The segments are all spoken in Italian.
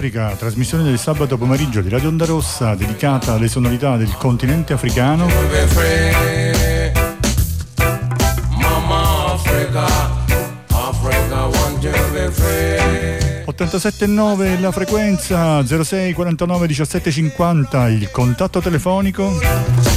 Africa, trasmissione del sabato pomeriggio di Radio Onda Rossa dedicata alle sonorità del continente africano. Mama Africa, Africa free. 87.9 la frequenza, 06 49 17 50 il contatto telefonico.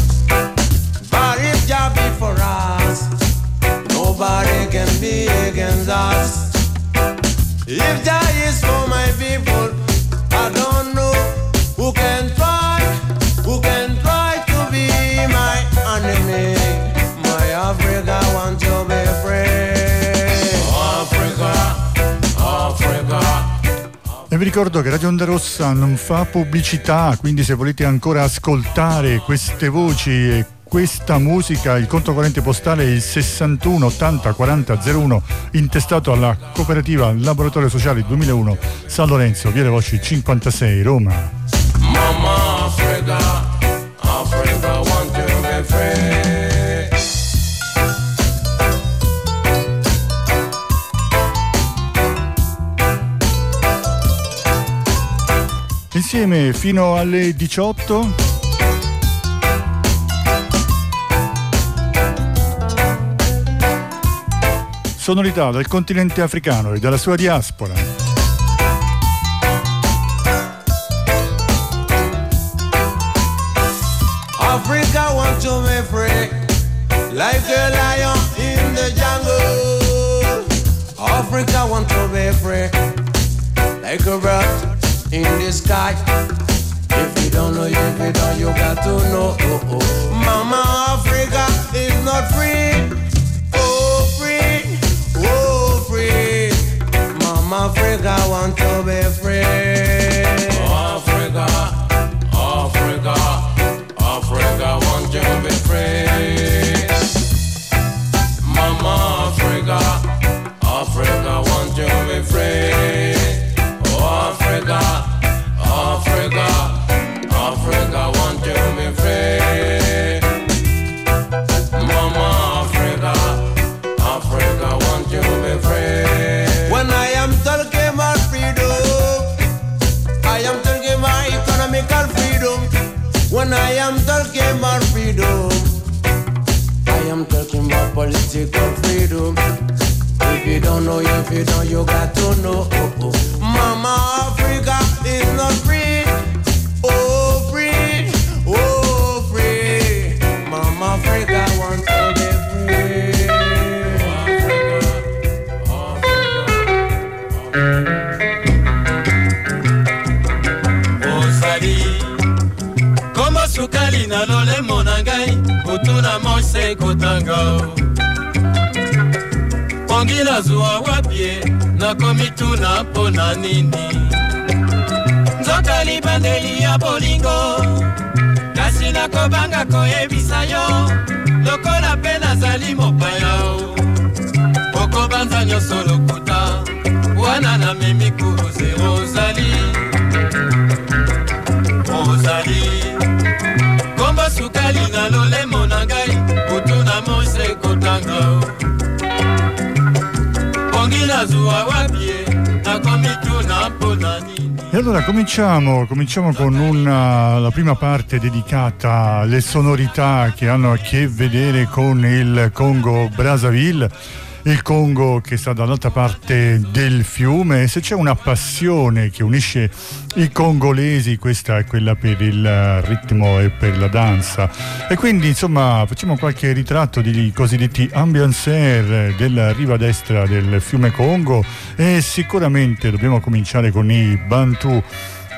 Ricordo che Radio Onda Rossa non fa pubblicità, quindi se volete ancora ascoltare queste voci e questa musica, il conto corrente postale è il 61 80 40 01 intestato alla cooperativa Laboratorio Sociale 2001 San Lorenzo, Via Voci 56 Roma. Mama Africa, Africa Insieme fino alle 18 sonorità dal continente africano e dalla sua diaspora. Africa want to be free, like a lion in the jungle. Africa want to be free, like a bird in the sky. If you don't know, if you don't, you got to know. Oh, oh. Mama Africa is not free. Oh, free, oh, free. Mama Africa want to be free. Africa, Africa, I am talking about freedom, I am talking about political freedom. If you don't know, if you don't, you got to know. Mama Africa is not free. Mose kotanga pongi nazwa wapie nakomi tuna mpo na nini? Nzoka libandeli ya bolingo kasi nakobanga koyebisa yo. Lokola mpe nazali mopaya o. okobanza nyonso lokuta wana namemi kuru zero ozali ozali mose kotanga pongi nazwa wapie nakomi tuna mpo na nini? E allora cominciamo, cominciamo con una, la prima parte dedicata alle sonorità che hanno a che vedere con il Congo Brazzaville. Il Congo che sta dall'altra parte del fiume, se c'è una passione che unisce i congolesi, questa è quella per il ritmo e per la danza. E quindi insomma facciamo qualche ritratto di cosiddetti ambiancer della riva destra del fiume Congo. E sicuramente dobbiamo cominciare con i Bantu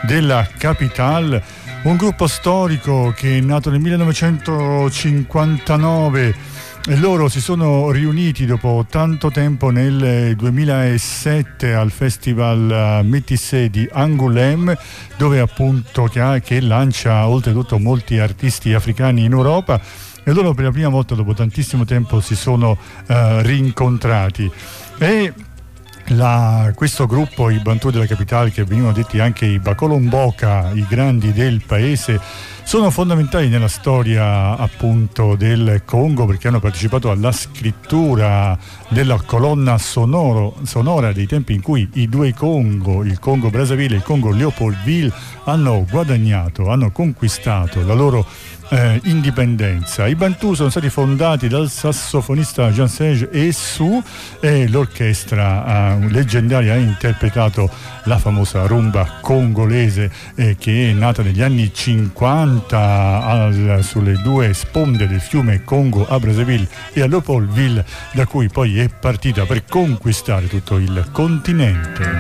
della Capital, un gruppo storico che è nato nel 1959 loro si sono riuniti dopo tanto tempo nel 2007 al festival uh, Métissé di Angoulême dove appunto che, che lancia oltretutto molti artisti africani in Europa. E loro per la prima volta dopo tantissimo tempo si sono uh, rincontrati. E la, questo gruppo, i Bantu della capitale, che venivano detti anche i Bacolomboca, i grandi del paese, sono fondamentali nella storia appunto del Congo perché hanno partecipato alla scrittura della colonna sonoro, sonora dei tempi in cui i due Congo, il Congo Brazzaville e il Congo Leopoldville, hanno guadagnato, hanno conquistato la loro eh, indipendenza. I Bantu sono stati fondati dal sassofonista Jean-Serge Essou e l'orchestra eh, leggendaria ha interpretato la famosa rumba congolese eh, che è nata negli anni 50 al, sulle due sponde del fiume Congo a Brazzaville e a Leopoldville da cui poi è partita per conquistare tutto il continente.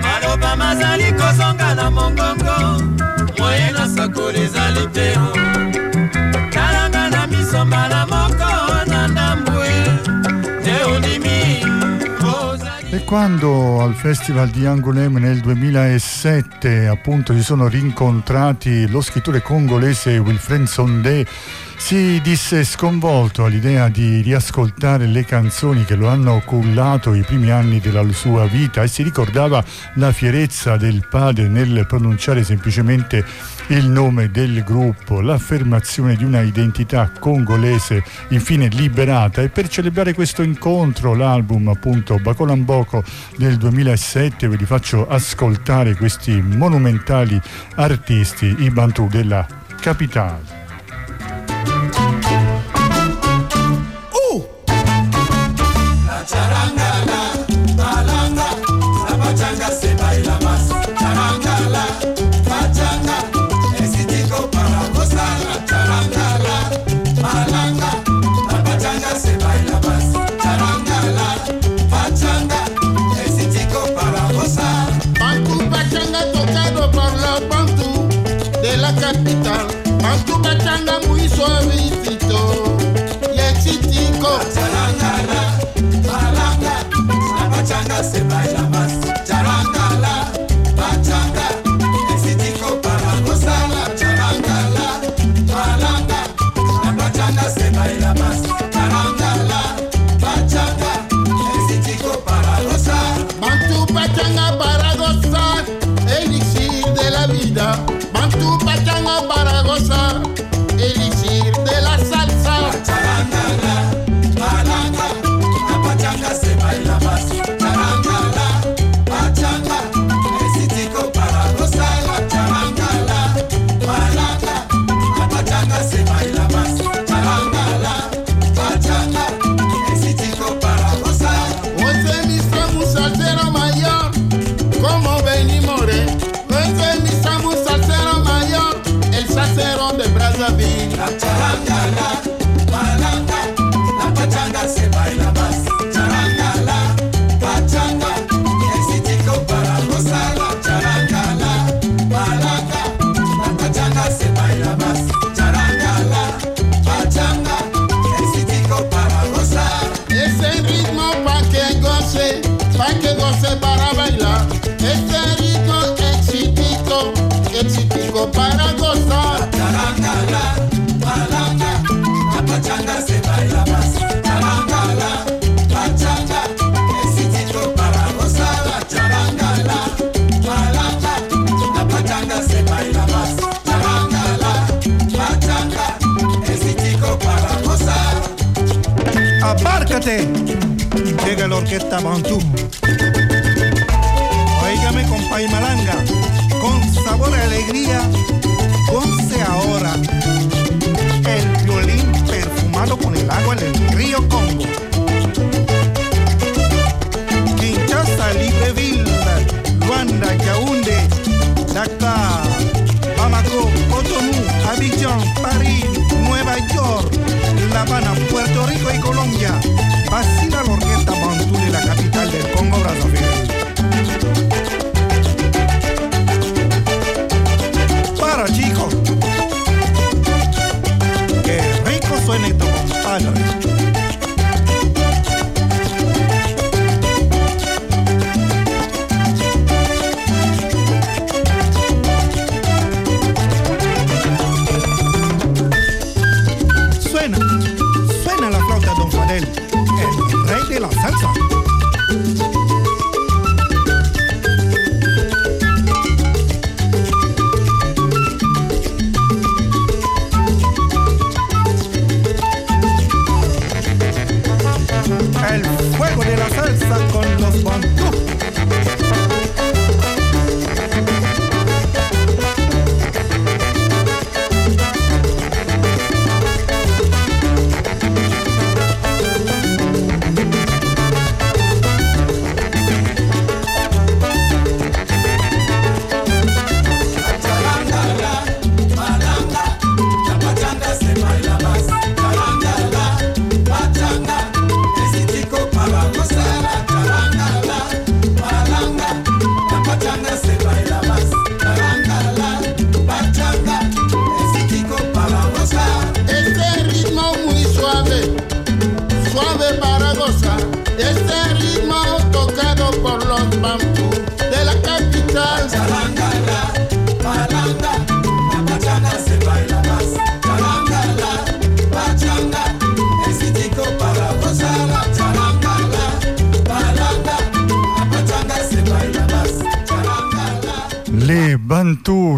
mama na moko E quando al Festival di Angoulême nel 2007 appunto si sono rincontrati lo scrittore congolese Wilfred Sondé si disse sconvolto all'idea di riascoltare le canzoni che lo hanno cullato i primi anni della sua vita e si ricordava la fierezza del padre nel pronunciare semplicemente il nome del gruppo, l'affermazione di una identità congolese infine liberata. E per celebrare questo incontro l'album appunto Bacolamboko del 2007 ve li faccio ascoltare questi monumentali artisti, i Bantu della capitale. llega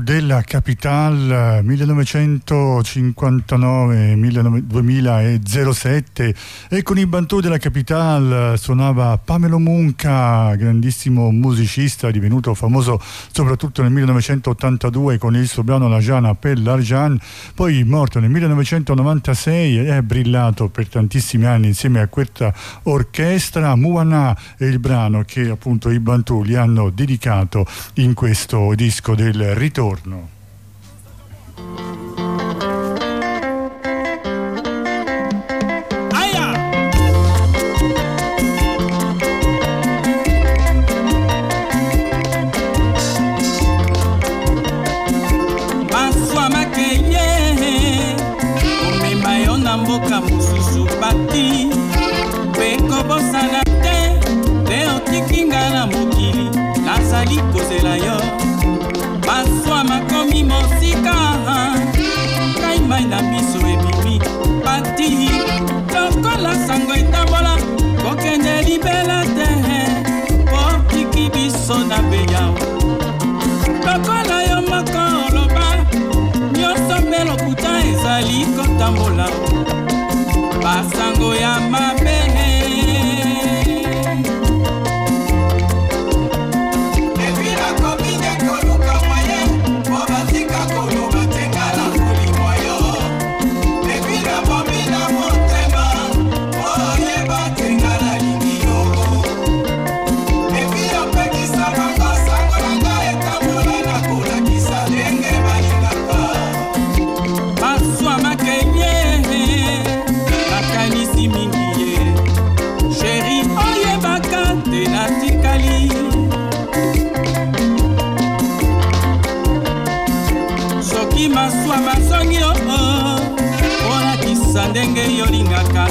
della Capital 1959-2007 e con i Bantu della Capital suonava Pamelo Munca, grandissimo musicista divenuto famoso soprattutto nel 1982 con il suo brano La Jana per l'Arjan, poi morto nel 1996 e è brillato per tantissimi anni insieme a questa orchestra. Muana è il brano che appunto i Bantu gli hanno dedicato in questo disco del ritorno. retorno. Kotambola basango ya mabe ndenge yolingaka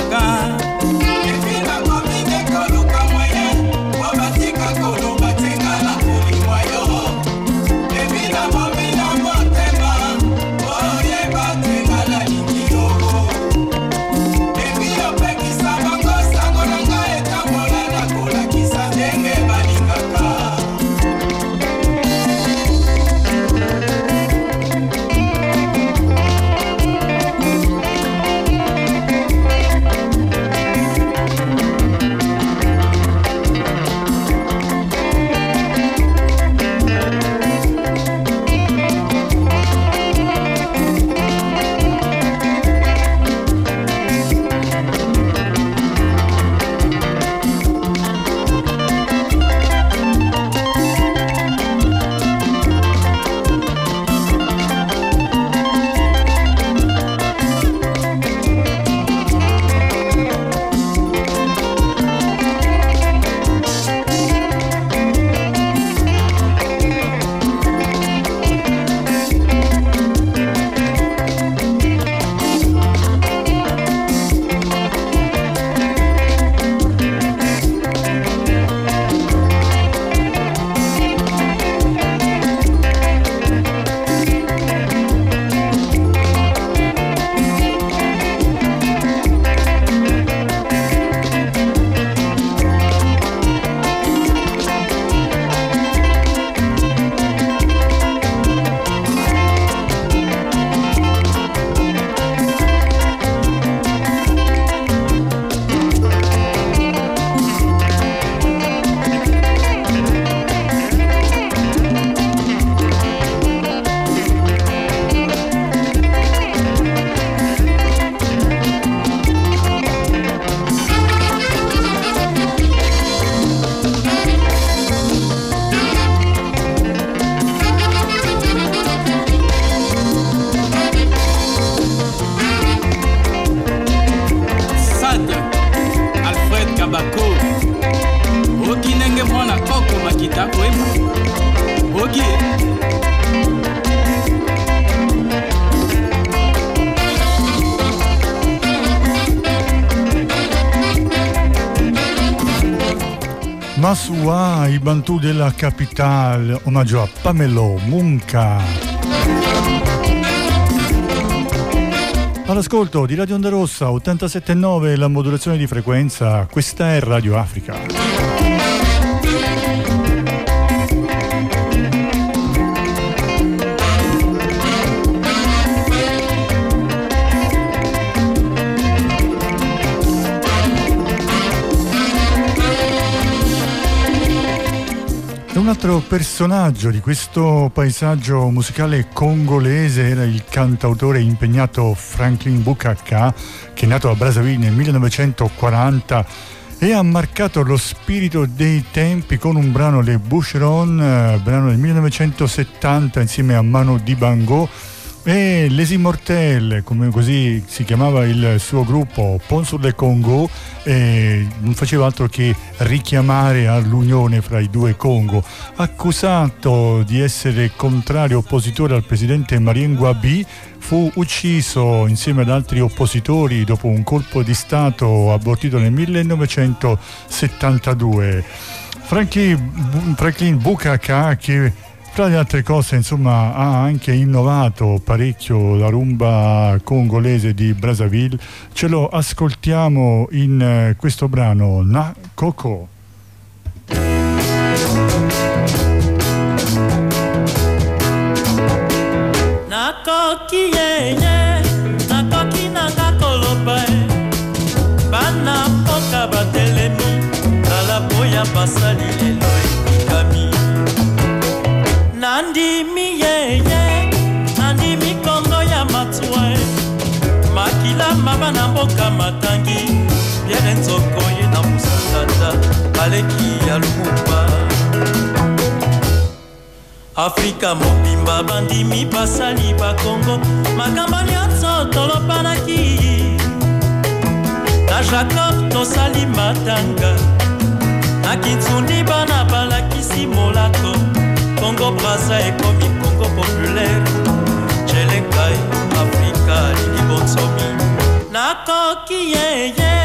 Bantu della Capitale, omaggio a Pamelo Munca. All'ascolto di Radio Onda Rossa 87.9, la modulazione di frequenza, questa è Radio Africa. Altro personaggio di questo paesaggio musicale congolese era il cantautore impegnato Franklin Bukaka, che è nato a Brazzaville nel 1940 e ha marcato lo spirito dei tempi con un brano Le Boucheron, eh, brano del 1970 insieme a Mano di Bango e Les Immortels, come così si chiamava il suo gruppo, Pon sur le Congo, eh, non faceva altro che richiamare all'unione fra i due Congo. Accusato di essere contrario oppositore al presidente Marien Guabi, fu ucciso insieme ad altri oppositori dopo un colpo di Stato abortito nel 1972. Franklin Bukaka, che tra le altre cose, insomma, ha anche innovato parecchio la rumba congolese di Brazzaville. Ce lo ascoltiamo in eh, questo brano, Na Coco. nakoki yeye nakoki nanga koloba bana mboka batelemi tala boya basali nandimi yeye nandimi kongo ya matwa. Makila maba na mboka matangi biere nzoko ye na musakata aleki ya lumumba. Afrika mobimba bandimi basali bakongo makambo nyonso tolobanaki na jacob tosali matanga na kitsundi bana balakisi molako kongo braza ekomi kongo populaire. Jelekai afrika alingi bonsomi. Nakoki yeye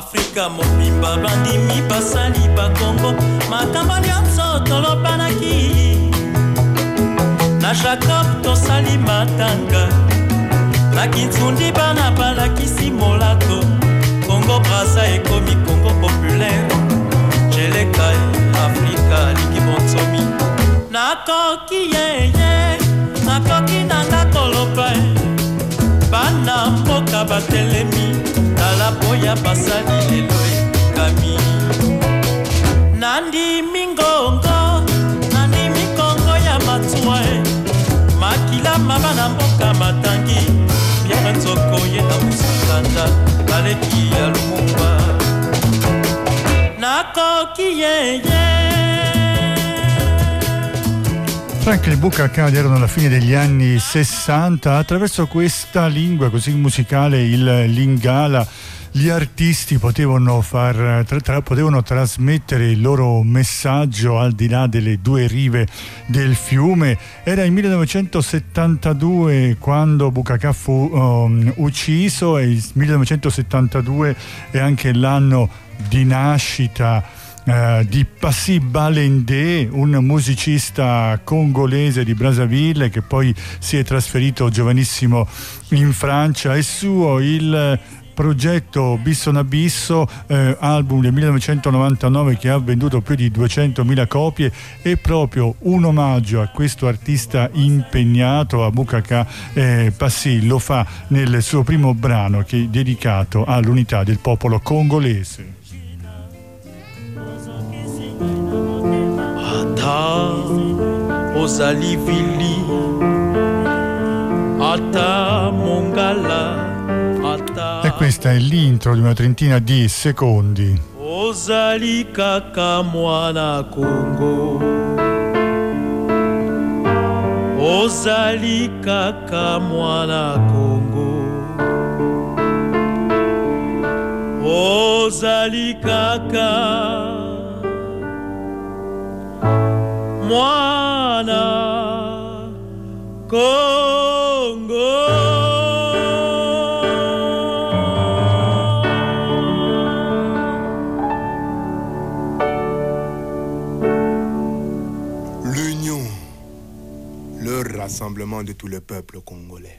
afrika mobimba bandimi basali bakongo makambo nyonso tolobanaki na jacob tosali matanga. Na kitsundi bana balakisi molato. Kongo brasa ekomi kongo populaire. Jelekai afrika alingi bonsomi. Nakoki yeye nakoki nanga koloba. Bana mboka batelemi tala boya basali lelo ekami nandimi ngongo nandimi kongo ya matwa makila maba na mboka matangi. Pierre nzoko ye na musakanda baleki ya lumumba. Nakoki yeye Franklin Bukaka erano alla fine degli anni 60 attraverso questa lingua così musicale, il lingala, gli artisti potevano, far, tra, tra, potevano trasmettere il loro messaggio al di là delle due rive del fiume. Era il 1972 quando Bukaka fu um, ucciso e il 1972 è anche l'anno di nascita Uh, di Passy Balendé, un musicista congolese di Brazzaville che poi si è trasferito giovanissimo in Francia. È suo il progetto Bisso Abisso, eh, album del 1999 che ha venduto più di 200.000 copie, è proprio un omaggio a questo artista impegnato a Bukaka eh, Passy, lo fa nel suo primo brano che è dedicato all'unità del popolo congolese. ata ozali vili ata mongala E questa è l'intro di una trentina di secondi. ozali kaka mwana kongo ozali kaka mwana kongo ozali kaka mwana kongo de tout le peuple congolais.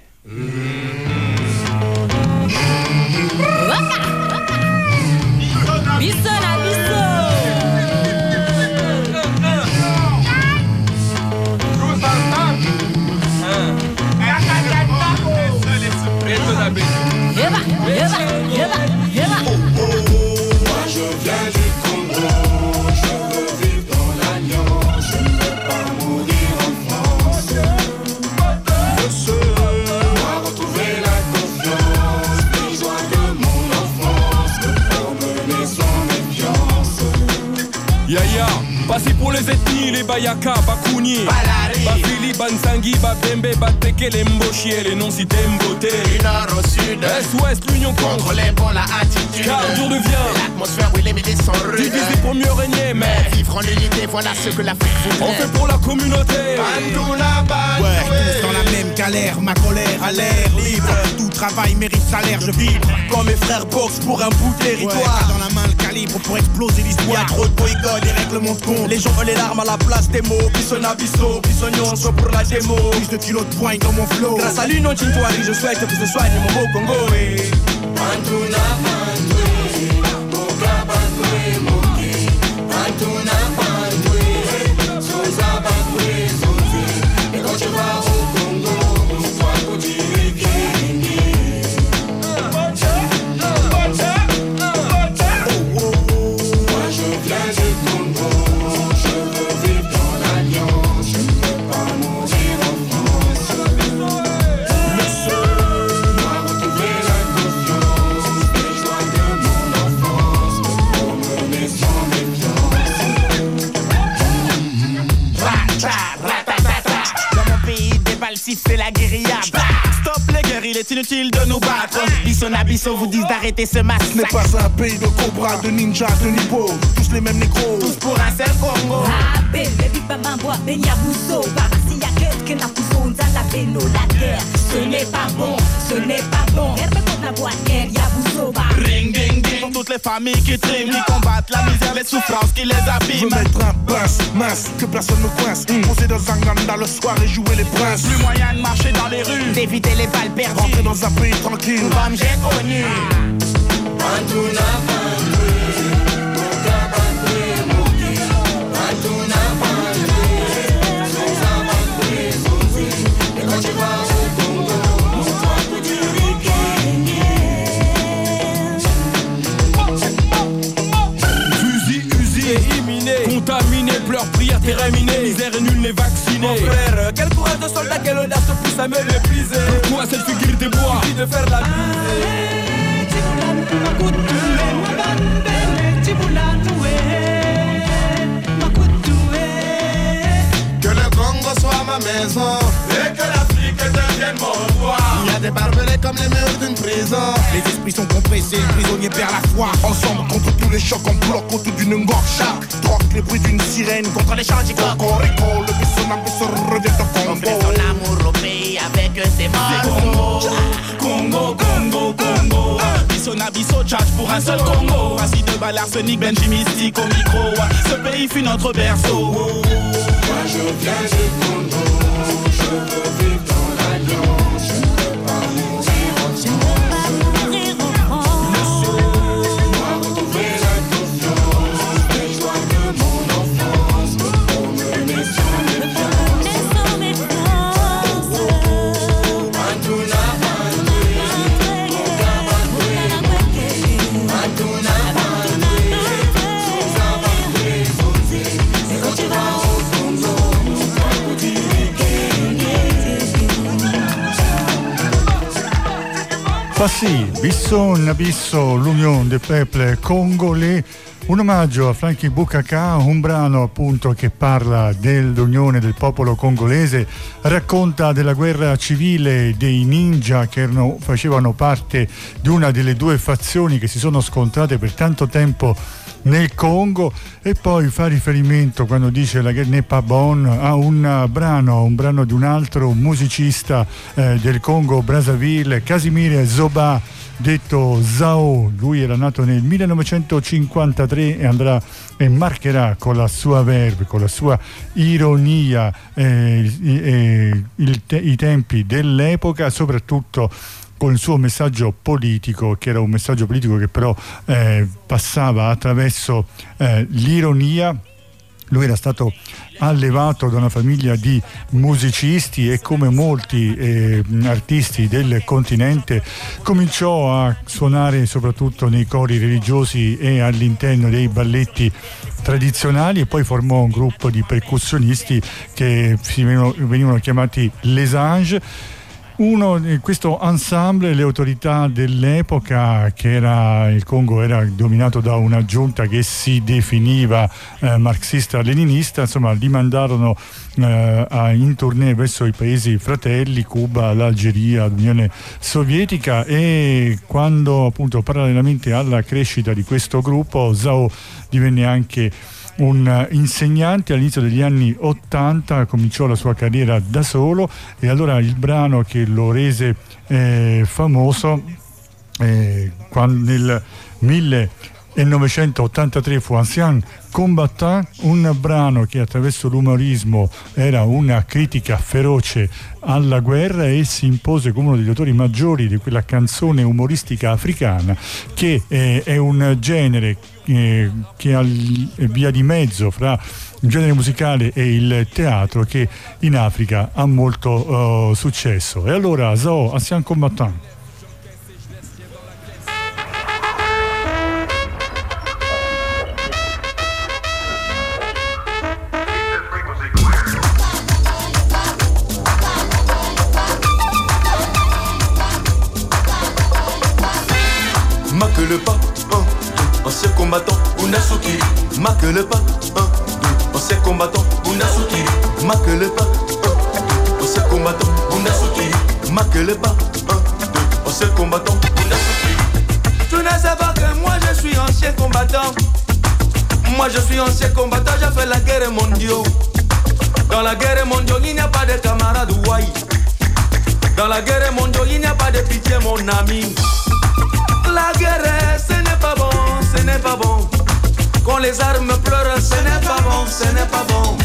Babembe, Batekele, Mbochie, les non-cités Mboté. Du nord au sud, Est-ouest, l'union contre contre les bons la attitude. Car jour devient L'atmosphère où les milices sont rudes. divisé pour mieux régner, mais vivre en unité, voilà ce que l'Afrique on voudrait. fait pour la communauté. Ouais, tous dans la même galère, ma colère à l'air libre. Tout travail mérite salaire, je vibre. Quand mes frères boxent pour un bout de territoire. dans la main calibre pour exploser l'histoire. trop de boycott, Des règlements de compte. Les gens ont les larmes à la place des mots. Bisson abisso, bisognon, soit pour la démo. Plus de kilos de poigne dans mon flow. Grâce à l'union Tintoari, je souhaite que ce soit mon beau Congo. Moi est inutile de nous battre. Bisson abisso vous disent d'arrêter ce Ce n'est massacre. pas un pays de cobra, de ninja, de nipo. Tous les mêmes négros. Tous pour un seul Congo. abe bebiba mambo abeni ya buso babasi ya ketke na kuzonza la beno la terre ce n'est pas bon ce n'est pas bon herbe kona boater ya buso Ring ding ding. Les familles qui triment, qui combattent la misère, les souffrances qui les Je veux abîment. mettre un pince, mince, que personne ne coince. Poser dans un ganda le soir et jouer les princes. Plus moyen de marcher dans les rues, d'éviter les balles perdues. Rentrer dans un pays tranquille. Comme j'ai connu. Fusil misère et nul n'est vacciné. Mon frère, quel courage de soldat, quelle audace pousse à me mépriser. Pourquoi cette figure des bois de faire la Que le Congo soit ma maison et que l'Afrique devienne mon roi. Il y a des barbelés comme les murs d'une prison. Les esprits sont compressés, le prisonnier perd la foi. Ensemble contre tous les chocs, en bloc autour d'une ngorcha. Troque les bruits d'une sirène contre les chants du cocorico. Le bisson abisso revient au On fait Congo. son amour au pays avec ses morceaux. Congo, Congo, Congo. Bisson abisso, charge pour un seul Congo. Assis de balles arsenic, Benji mystique au micro. Ce pays fut notre berceau. Moi je viens du Congo, je veux vivre Bassi, Bisson Abisso, l'Union des Peuples Congolais. Un omaggio a Frankie Bukaka, un brano appunto che parla dell'unione del popolo congolese, racconta della guerra civile dei ninja che erano, facevano parte di una delle due fazioni che si sono scontrate per tanto tempo nel Congo e poi fa riferimento quando dice la pas bonne a un brano, un brano di un altro musicista eh, del Congo Brazzaville, Casimir Zoba detto Zao, lui era nato nel 1953 e andrà e marcherà con la sua verve, con la sua ironia eh, eh, il, i tempi dell'epoca, soprattutto con il suo messaggio politico, che era un messaggio politico che però eh, passava attraverso eh, l'ironia. Lui era stato allevato da una famiglia di musicisti e come molti eh, artisti del continente cominciò a suonare soprattutto nei cori religiosi e all'interno dei balletti tradizionali e poi formò un gruppo di percussionisti che venivano, venivano chiamati Les Anges uno questo ensemble, le autorità dell'epoca, che era il Congo era dominato da una giunta che si definiva eh, marxista-leninista, insomma li mandarono eh, in tournée verso i paesi fratelli, Cuba, l'Algeria, l'Unione Sovietica. E quando appunto parallelamente alla crescita di questo gruppo Zhao divenne anche un insegnante. All'inizio degli anni 80 cominciò la sua carriera da solo e allora il brano che lo rese eh, famoso eh, quando nel 1983 fu Ancien Combattant, un brano che attraverso l'umorismo era una critica feroce alla guerra e si impose come uno degli autori maggiori di quella canzone umoristica africana che eh, è un genere eh, che ha via di mezzo fra il genere musicale e il teatro che in Africa ha molto uh, successo. E allora Zao, Ancien Combattant. Pas, marque pas, marque pas. Tu ne sais pas que moi je suis ancien combattant. Moi je suis ancien combattant, j'ai fait la guerre mondiale. Dans la guerre mondiale, il n'y a pas de camarades ouaï. Dans la guerre mondiale, il n'y a pas de pitié, mon ami. La guerre, ce n'est pas bon, ce n'est pas bon. Quand les armes pleurent, ce n'est pas bon, ce n'est pas bon.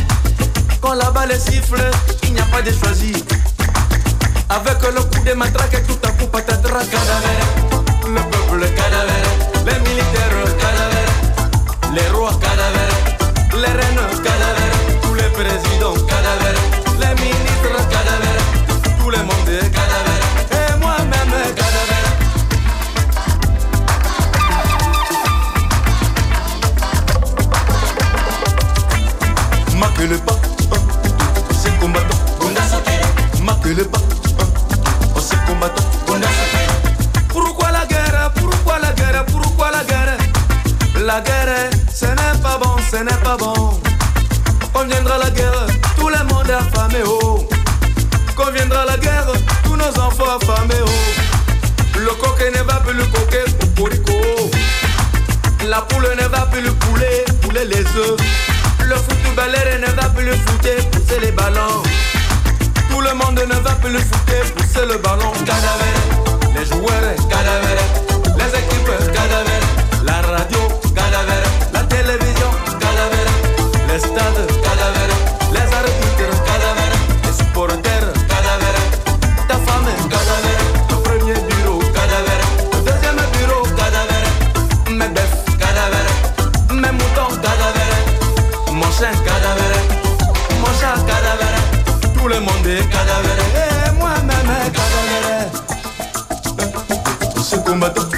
Quand la balle siffle, il n'y a pas de choisi. Avec le coup de matraque, tout à coup patatras cadavère. Le peuple cadavère, les militaires cadavère, les rois bon. Quand viendra la guerre, tout le monde est affamé, oh. Quand viendra la guerre, tous nos enfants affamés, oh. Le coq ne va plus le coquer, cocorico. La poule ne va plus le poulet, poulet les œufs. Le footballeur ne va plus le footer, pousser les ballons. Tout le monde ne va plus le footer, pousser le ballon. Cadavère, les joueurs, cadavère, les équipes, cadavère, Estades cadavera, les arbitres cadavera, les supporters cadavera, ta femme cadavera, le premier bureau cadavera, le deuxième bureau cadavera, mes bœufs cadavera, mes moutons cadavera, mon chien cadavera, mon chat cadavera, tout le monde est cadavera, et eh, moi-même cadavera. Ce combattant,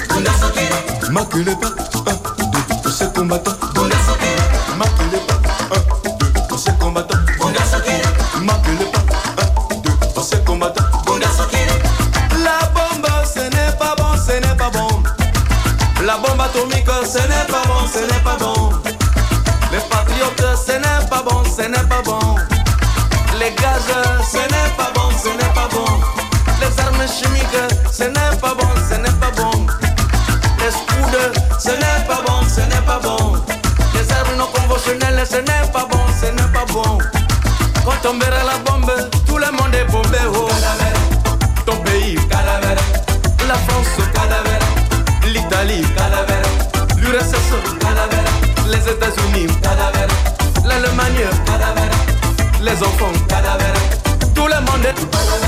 Maculé, ce combattant. Les gaz, ce n'est pas bon, ce n'est pas bon. Les armes chimiques, ce n'est pas bon, ce n'est pas bon. Les coudes, ce n'est pas bon, ce n'est pas bon. Les armes non conventionnelles, ce n'est pas bon, ce n'est pas bon. Quand tombera la bombe, tout le monde est bombé. Oh. Ton pays, cadavère. La France, cadavère. L'Italie, cadavère. L'URSS, cadavère. Les États-Unis, cadavère. L'Allemagne, cadavère. Les enfants. Tout le monde est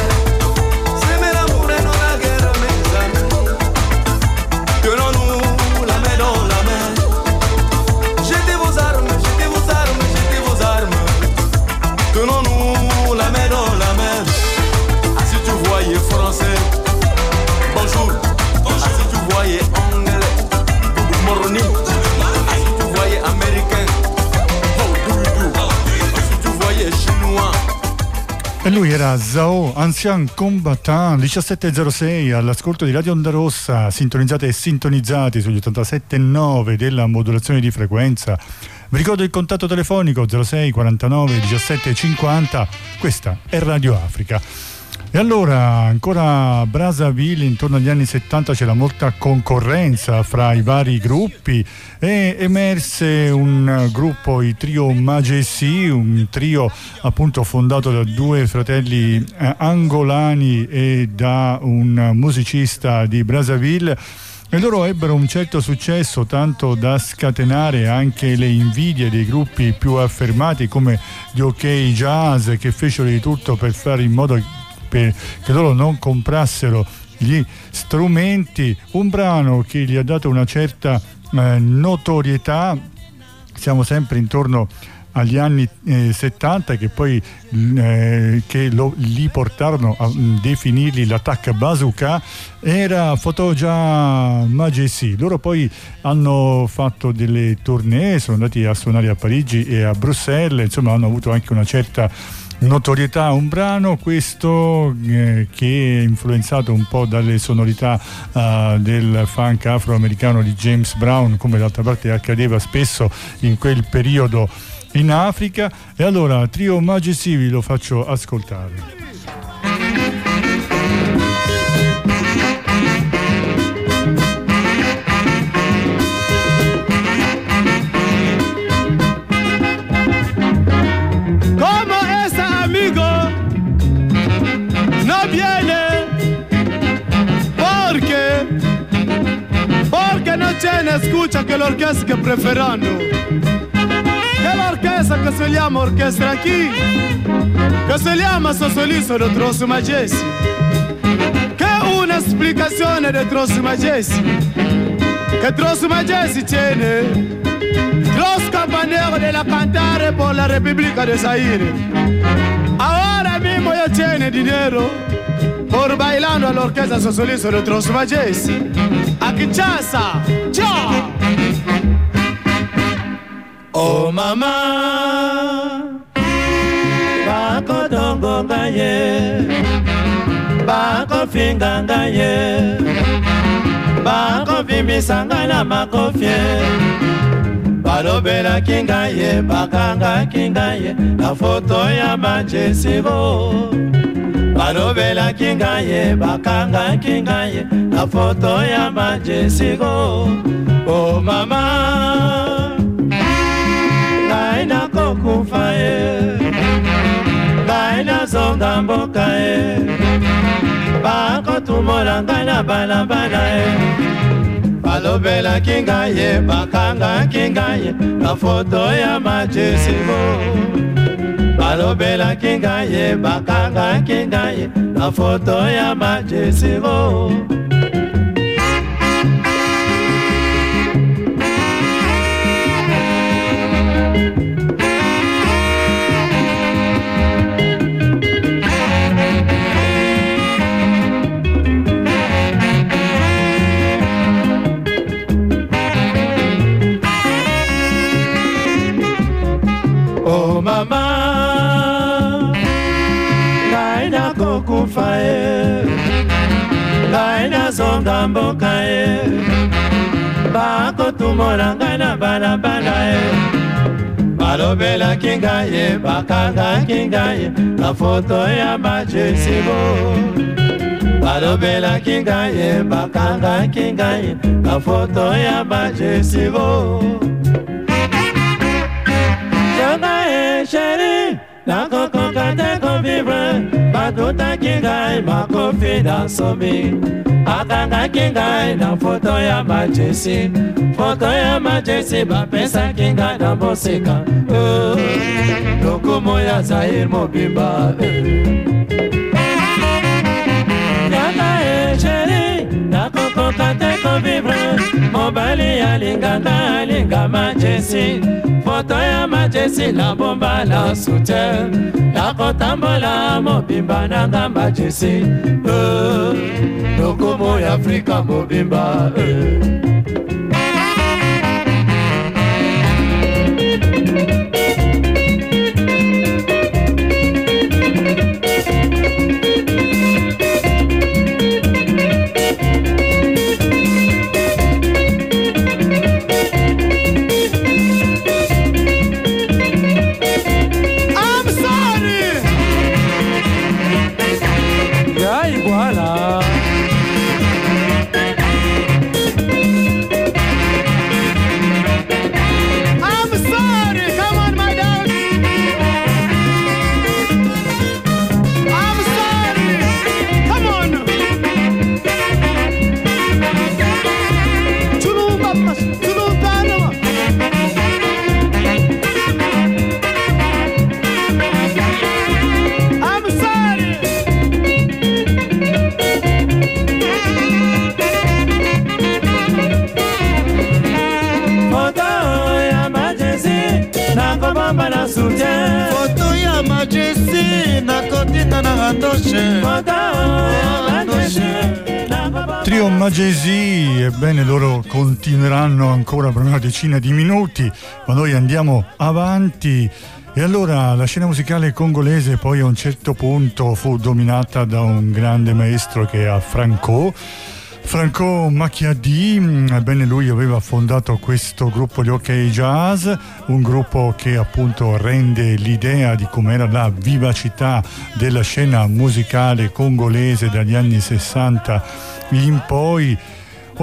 lui era Zao, ancien combattant, 1706 all'ascolto di Radio Onda Rossa, sintonizzate e sintonizzati sugli 87.9 della modulazione di frequenza. Vi ricordo il contatto telefonico 06 49 17 50, questa è Radio Africa. E allora, ancora a Brazzaville, intorno agli anni 70 c'era molta concorrenza fra i vari gruppi e emerse un gruppo, i trio Majesty, un trio appunto fondato da due fratelli eh, angolani e da un musicista di Brazzaville. E loro ebbero un certo successo, tanto da scatenare anche le invidie dei gruppi più affermati come gli OK Jazz, che fecero di tutto per fare in modo per- che loro non comprassero gli strumenti. Un brano che gli ha dato una certa eh, notorietà, siamo sempre intorno agli anni eh, 70 che poi eh, che lo- li portarono a mm, definirli l'attacco bazooka era Fotoja Majesty loro poi hanno fatto delle tournée sono andati a suonare a Parigi e a Bruxelles insomma hanno avuto anche una certa notorietà un brano questo eh, che è influenzato un po' dalle sonorità eh, del funk afroamericano di James Brown come d'altra parte accadeva spesso in quel periodo in Africa. E allora Trio Majesty vi lo faccio ascoltare escucha che l'orchestra che preferanno che l'orchestra che si chiama orchestra chi che si chiama Sosoliso de Trosso Majessi che una esplicazione de Trosso Majessi che Trosso Majessi tiene Los compañeros de la cantare por la República de Zaire. Ahora mismo ya tiene dinero. por bailando a la orquesta socialista de otros valles. A Kinshasa, ya. Oh mamá, bako tongo ngaye, bako finga ngaye, bako vimisanga na makofie. Balobelaki ngai ye bakangaki ngai ye na foto ya majesiro balobelaki ngai ye bakangaki ngai ye na foto ya majesiro o oh, mama ngai nakokufa ye. Ngai nazonga mboka ye. Bakotumola ngai na balabala ye balobelaki ngai ye bakangaki ngai ye na foto ya majesimo balobelaki ngai ye bakangaki ngai ye na foto ya majesimo bakonga mboka ye. Bakotumona ngai na balabala ye. Balobelaki ngai ye bakangaki ngai ye na foto ya bajesibo balobelaki ngai ye bakangaki ngai ye na foto ya bajesibo yanga ye sheri nakokoka te kovivre batutaki ngai makofi na somi akangaki ngai na foto ya majesi. Foto ya majesi bapesaki ngai na mosika Oh, lokumu ya zair mobimba yaka esheri nakokoka te kovivre mobali alinganga alinga majesi. Foto ya majesi na bomba na soutien. Nakotambola mobimba nanga majesi Oh, lokumu ya afrika mobimba eh. Trio Magesi, ebbene loro continueranno ancora per una decina di minuti, ma noi andiamo avanti. E allora la scena musicale congolese poi a un certo punto fu dominata da un grande maestro che è Franco. Franco Macchiadi, mm, ebbene lui aveva fondato questo gruppo di OK Jazz, un gruppo che appunto rende l'idea di com'era la vivacità della scena musicale congolese dagli anni 60 in poi.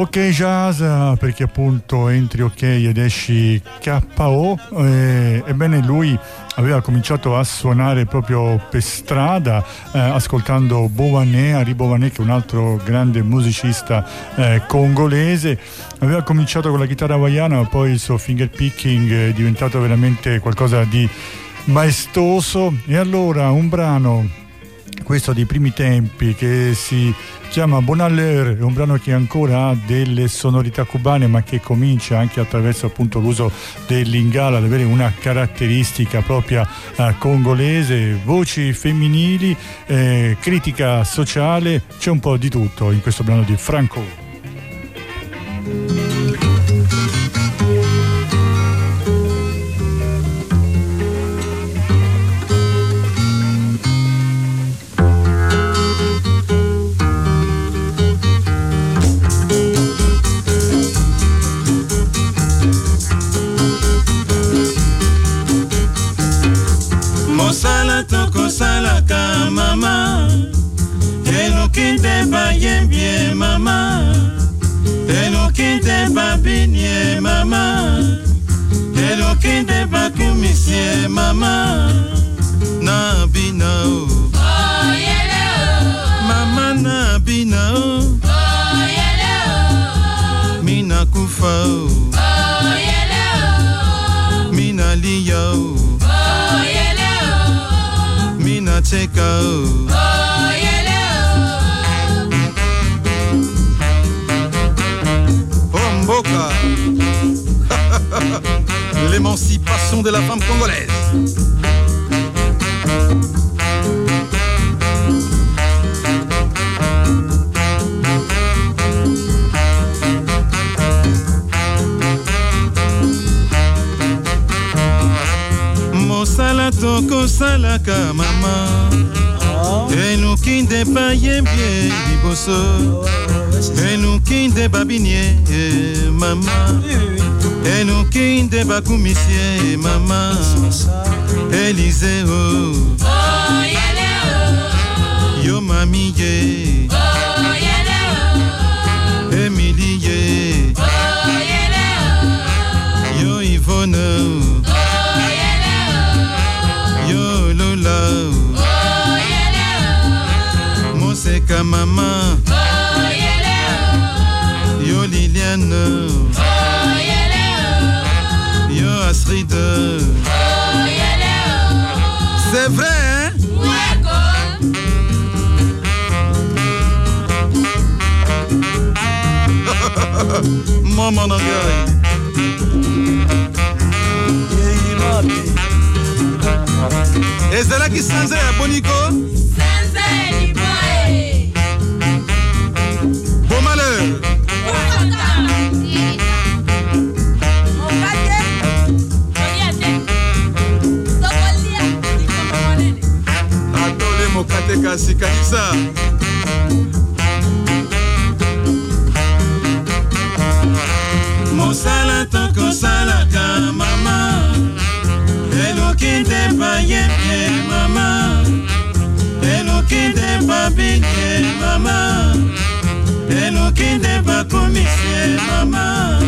Ok Jazz perché appunto entri ok ed esci KO, eh, ebbene lui aveva cominciato a suonare proprio per strada eh, ascoltando Bované, Henri Bované che è un altro grande musicista eh, congolese, aveva cominciato con la chitarra hawaiana poi il suo finger picking è diventato veramente qualcosa di maestoso. E allora un brano questo dei primi tempi che si chiama Bonalleur, è un brano che ancora ha delle sonorità cubane ma che comincia anche attraverso appunto l'uso dell'ingala ad avere una caratteristica propria eh, congolese, voci femminili, eh, critica sociale, c'è un po' di tutto in questo brano di Franco. mama. Eloki te bayembi ye mama eloki kinte babini ye mama eloki te bakumisi ye mama na bina o mama na bina o minakufa o mina cheka o Oh L'émancipation de la femme congolaise tokosalaka mama. Enuki nde bayembie liboso enuki nde babinie mama. Enuki nde bakumisie mama. Elize o yo mami ye emili Rebecca mama. Yo Liliane. Yo Astrid. C'est vrai hein? Maman nangai ezalaki sanza ya boniko mokate kasi kanisa mosala tokosalaka mama. Eloki nde bayebye mama. Eloki nde babike mama. Eloki nde bakomisie mama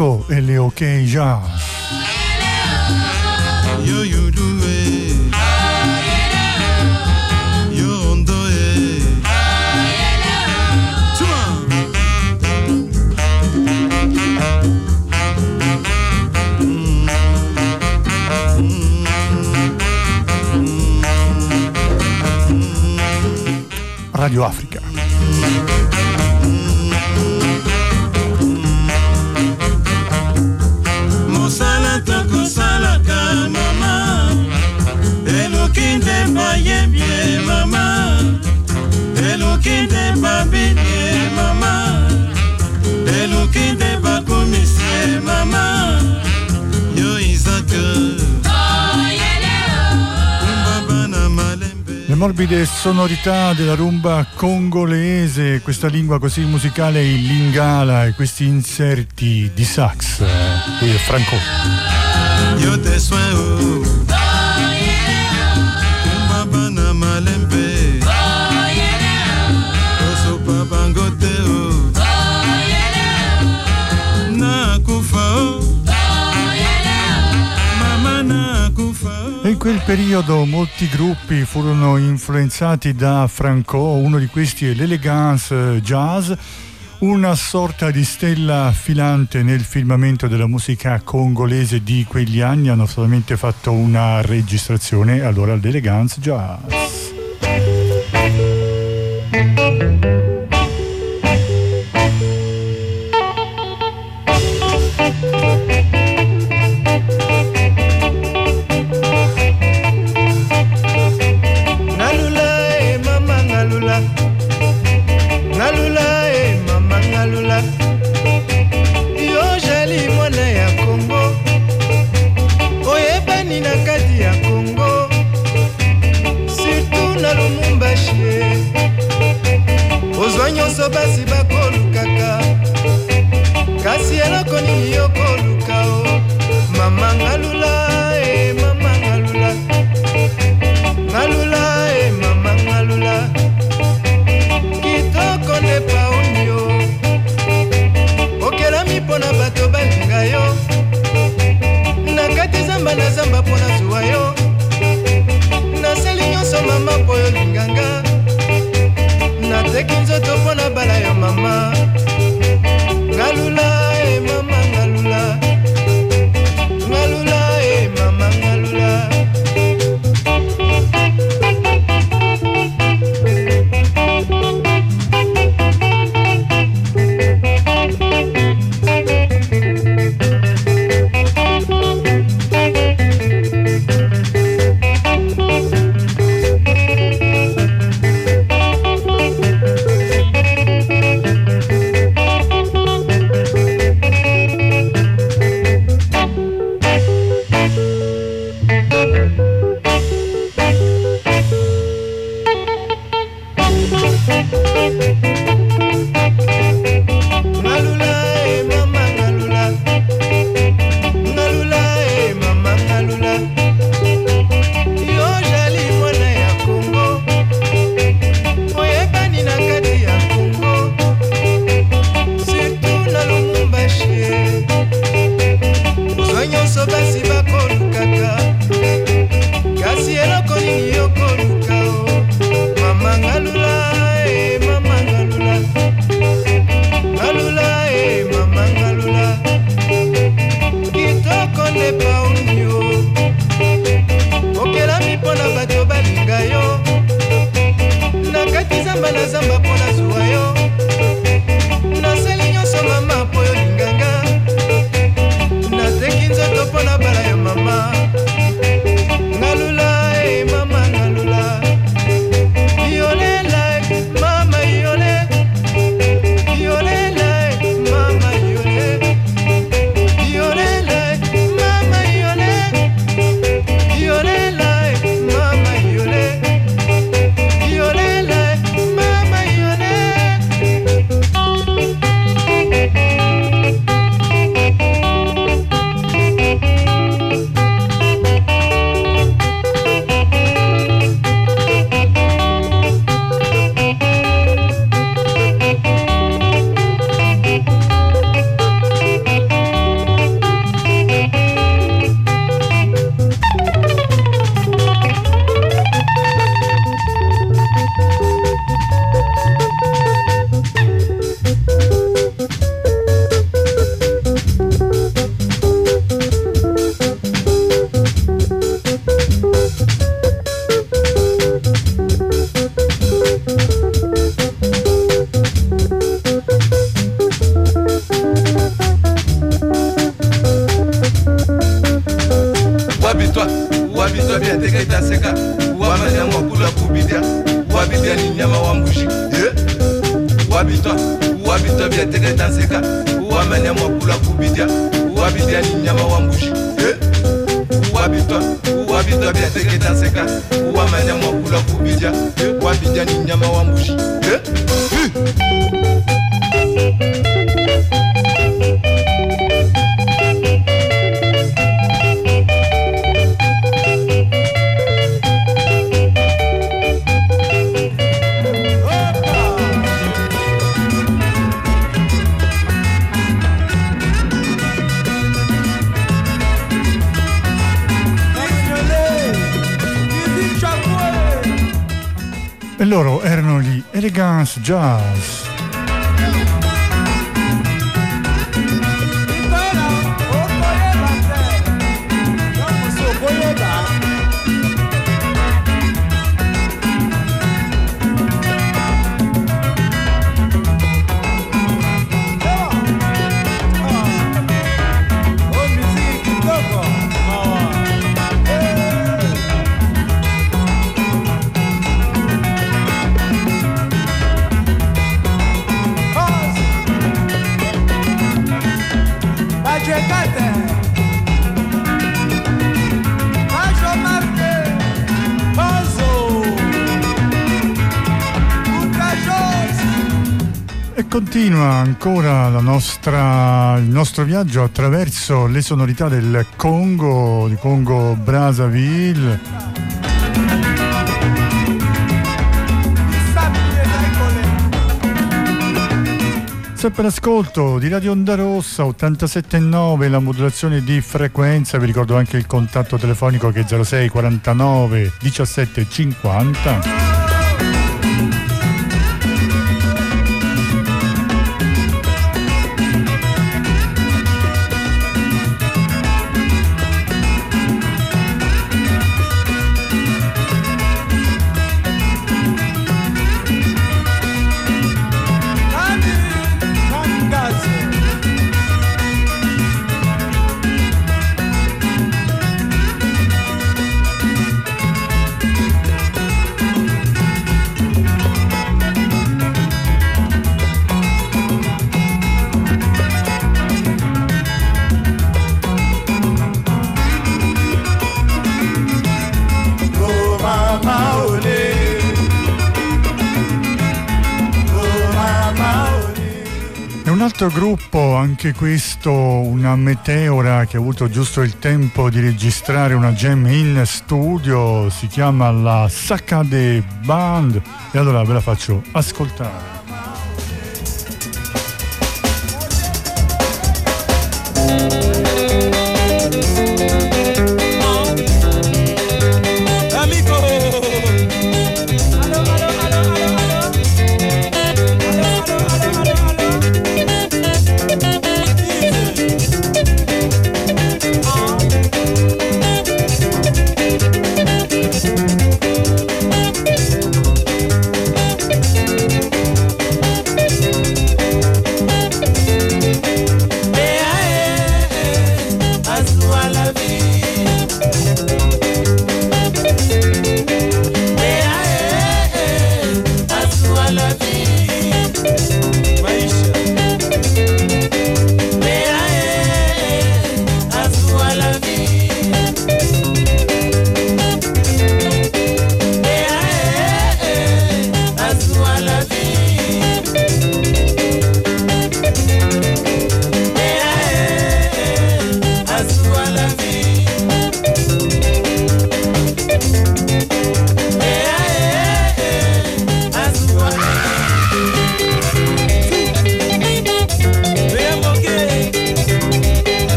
Michael, ele é ok já. You, África. Morbide sonorità della rumba congolese, questa lingua così musicale in lingala e questi inserti di sax eh, di Franco. Quel periodo molti gruppi furono influenzati da Franco, uno di questi è l'Elegance Jazz, una sorta di stella filante nel firmamento della musica congolese di quegli anni, hanno solamente fatto una registrazione, allora l'Elegance Jazz. basi basi. Nostro viaggio attraverso le sonorità del Congo, di Congo Brazzaville. Sempre l'ascolto di Radio Onda Rossa 87.9, la modulazione di frequenza, vi ricordo anche il contatto telefonico che è 06 49 17 50. Gruppo, anche questo una meteora che ha avuto giusto il tempo di registrare una jam in studio, si chiama la Saccade Band e allora ve la faccio ascoltare.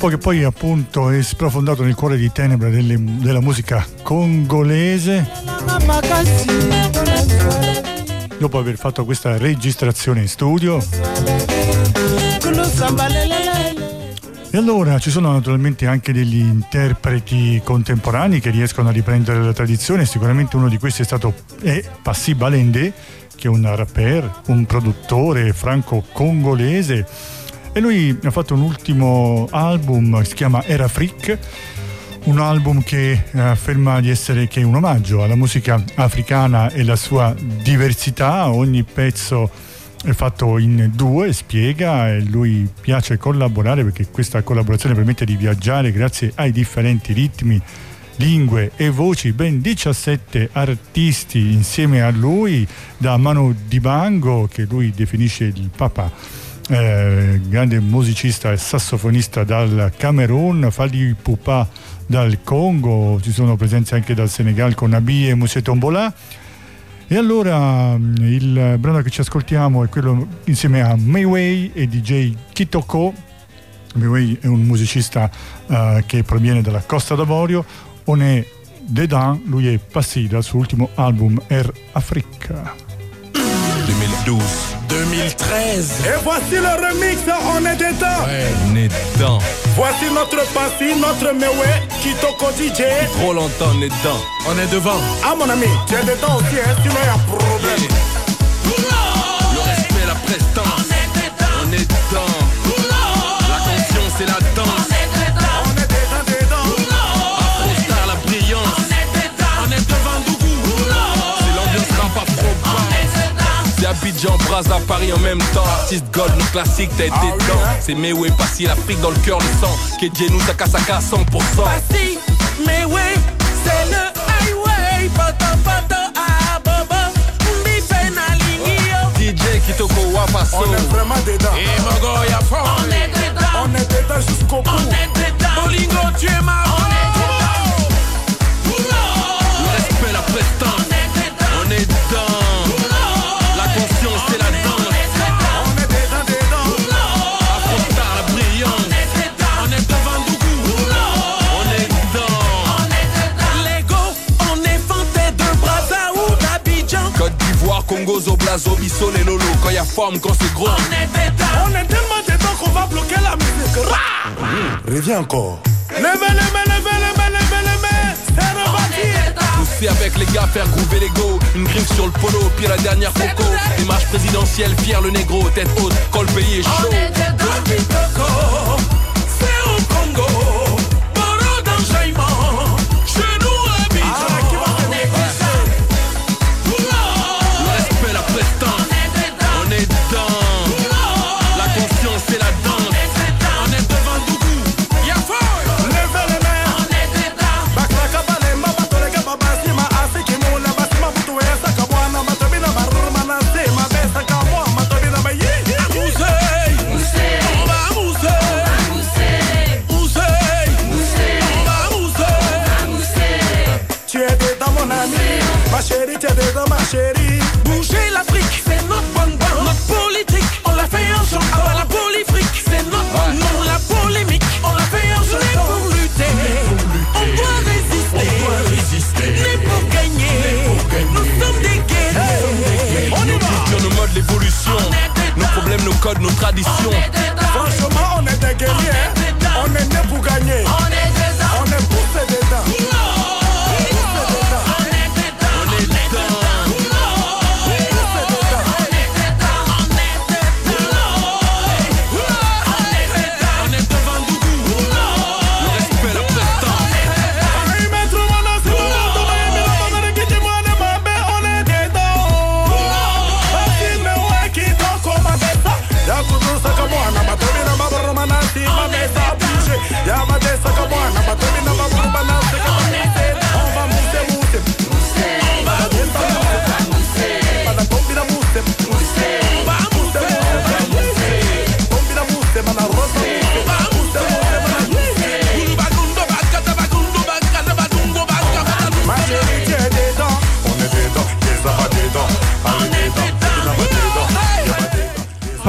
Gruppo che poi appunto è sprofondato nel cuore di tenebra delle- della musica congolese dopo aver fatto questa registrazione in studio. E allora ci sono naturalmente anche degli interpreti contemporanei che riescono a riprendere la tradizione. Sicuramente uno di questi è stato è Passy Balendé, che è un rapper, un produttore franco-congolese. E lui ha fatto un ultimo album, si chiama Era Freak, un album che eh, afferma di essere che un omaggio alla musica africana e la sua diversità. Ogni pezzo è fatto in due, spiega e lui piace collaborare perché questa collaborazione permette di viaggiare grazie ai differenti ritmi, lingue e voci, ben 17 artisti insieme a lui, da Manu Dibango che lui definisce il papà eh, grande musicista e sassofonista dal Camerun, Fali Pupa dal Congo, ci sono presenze anche dal Senegal con Nabi e Mousse Tombola. E allora mh, il brano che ci ascoltiamo è quello insieme a Mayway e DJ Kitoko. Mayway è un musicista eh, che proviene dalla Costa d'Avorio. On est dedans, lui è Passy dal suo ultimo album Air Africa. 2001 2012. 2013. Et voici le remix, on est dedans. Ouais, on est dedans. Voici notre Passy, notre Mewe, Kitoko DJ. Trop longtemps, on est dedans. On est devant. Ah mon ami, tu es dedans aussi, hein, sinon il y a problème. Le respect, la prestance. On est dedans. La conscience et la C'est Abidjan, Brazza, Paris en même temps. Artiste gold, nos classiques, t'as été dedans. C'est Mewé, Passy, l'Afrique dans le cœur, le sang. Kedje, nous, Sakasaka, 100%. Passy, oui, c'est le highway. Poto, poto, ah, bobo. DJ Kitoko Wapasso. On est vraiment dedans. Et Mogo, y'a fort. On est dedans. On est dedans jusqu'au bout. On est dedans. Bolingo, tu es ma On est dedans. Respect, la prestance. On est dedans. Congo, Zoblazo, Bissau, les Lolo. Quand y'a forme, quand c'est gros. On est dedans. On est tellement dedans qu'on va bloquer la musique. Rah Reviens encore. Levez. C'est reparti. Pousser avec les gars, faire groover les go. Une griffe sur le polo, puis la dernière coco. Démarche présidentielle, fier le négro. Tête haute, quand le pays est chaud. On est dedans. C'est au Congo. Problèmes, nos traditions. Franchement on est des guerriers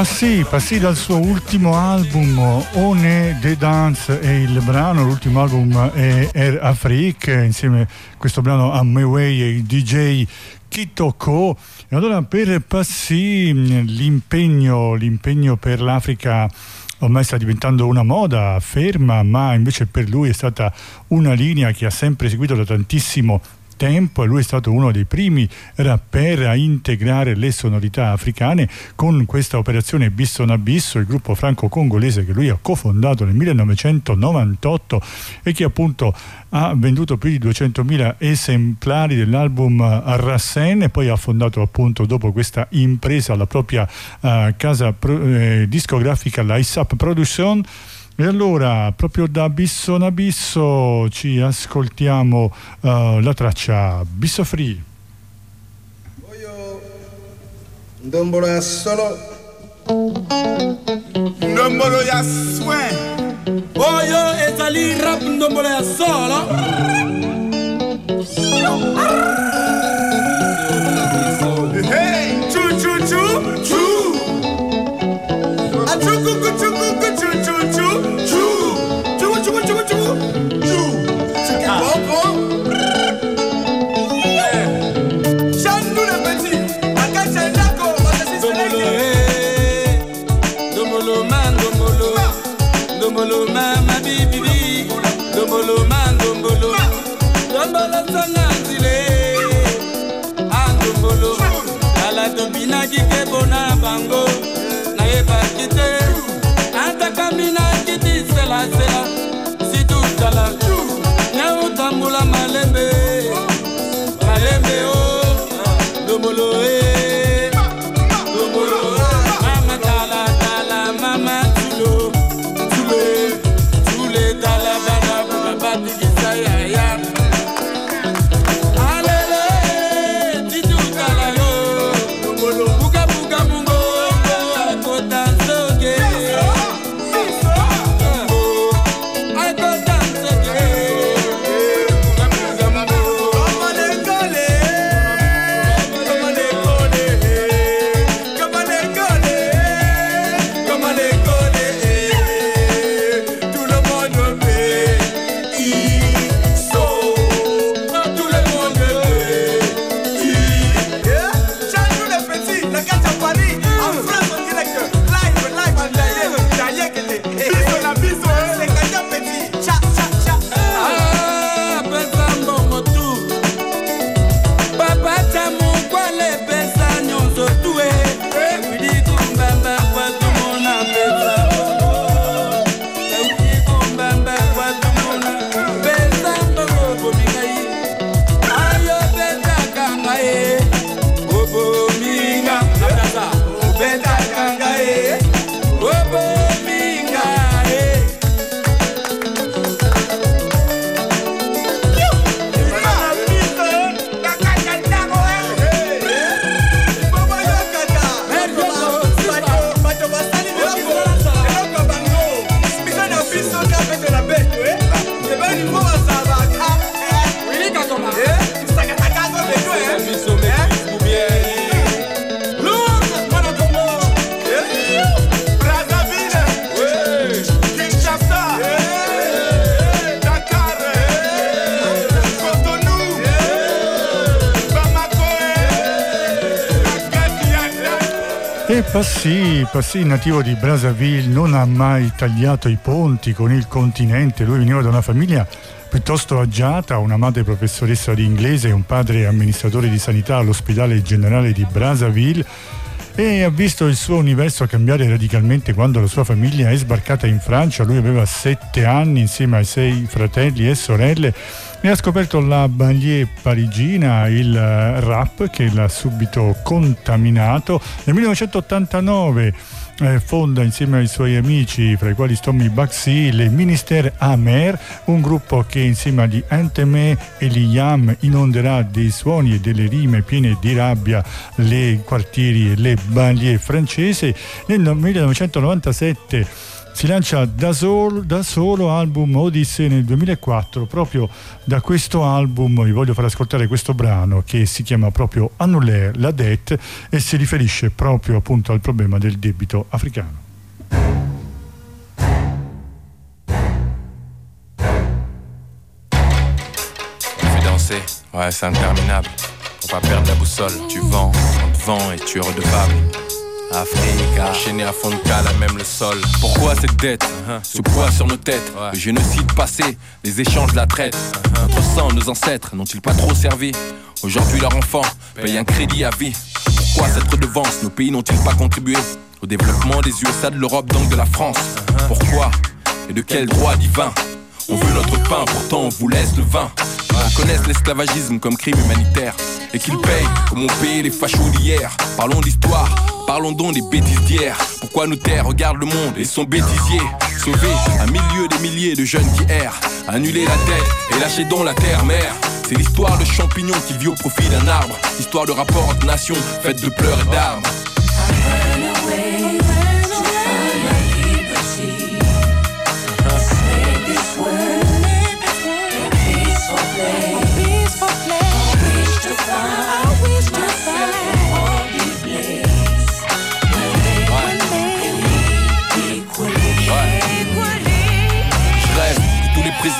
Passì, passì dal suo ultimo album One The Dance e il brano, l'ultimo album è Air Afrique, insieme questo brano a Meway e il DJ Kitoko. E allora per Passì l'impegno, l'impegno per l'Africa ormai sta diventando una moda ferma, ma invece per lui è stata una linea che ha sempre seguito da tantissimo tempo e lui è stato uno dei primi rapper a integrare le sonorità africane con questa operazione Bisson Abisso, il gruppo franco-congolese che lui ha cofondato nel 1998 e che appunto ha venduto più di 200.000 esemplari dell'album Rassen e poi ha fondato appunto dopo questa impresa la propria eh, casa pro- eh, discografica, la ISAP Production e allora, proprio da Abisso in Abisso, ci ascoltiamo eh, la traccia Bisso Free. ndombolo ya solo ndombolo ya swin oyo ezali rap bolosanga nzile andongolo kala tobinaki ke mpona bango. Nayebaki te atakami nakitisela sela. Passì, nativo di Brazzaville, non ha mai tagliato i ponti con il continente. Lui veniva da una famiglia piuttosto agiata, una madre professoressa di inglese e un padre amministratore di sanità all'ospedale generale di Brazzaville e ha visto il suo universo cambiare radicalmente quando la sua famiglia è sbarcata in Francia. Lui aveva sette anni insieme ai sei fratelli e sorelle e ha scoperto la banlieue parigina, il rap che l'ha subito contaminato. Nel 1989 eh, fonda insieme ai suoi amici, fra i quali Tommy Baxi, le Ministère Amer, un gruppo che insieme agli Anteme e gli Yam inonderà dei suoni e delle rime piene di rabbia le quartieri e le banlieue francesi. Nel 1997 si lancia da, sol, da, solo album Odyssey nel 2004 proprio da questo album vi voglio far ascoltare questo brano che si chiama proprio Annulare la dette e si riferisce proprio appunto al problema del debito africano. Ouais c'est interminable. Faut pas perdre la boussole, tu vends, on te vend et tu es redevable Afrique, enchaîné à fond de cale à même le sol. Pourquoi cette dette Ce poids sur nos têtes Le génocide passé, les échanges, la traite Notre sang, nos ancêtres n'ont-ils pas trop servi Aujourd'hui leur enfant paye un crédit à vie. Pourquoi cette redevance Nos pays n'ont-ils pas contribué Au développement des USA, de l'Europe, donc de la France Pourquoi Et de quel droit divin on veut notre pain, pourtant on vous laisse le vin. On connaisse l'esclavagisme comme crime humanitaire et qu'ils payent comme on payé les fachos d'hier. Parlons d'histoire, parlons donc des bêtises d'hier. Pourquoi nos terres regardent le monde et sont bêtisiers? Sauver un milieu des milliers de jeunes qui errent. Annuler la tête et lâcher donc la terre-mère. C'est l'histoire de champignons qui vit au profit d'un arbre. Histoire de rapport entre nations faite de pleurs et d'armes.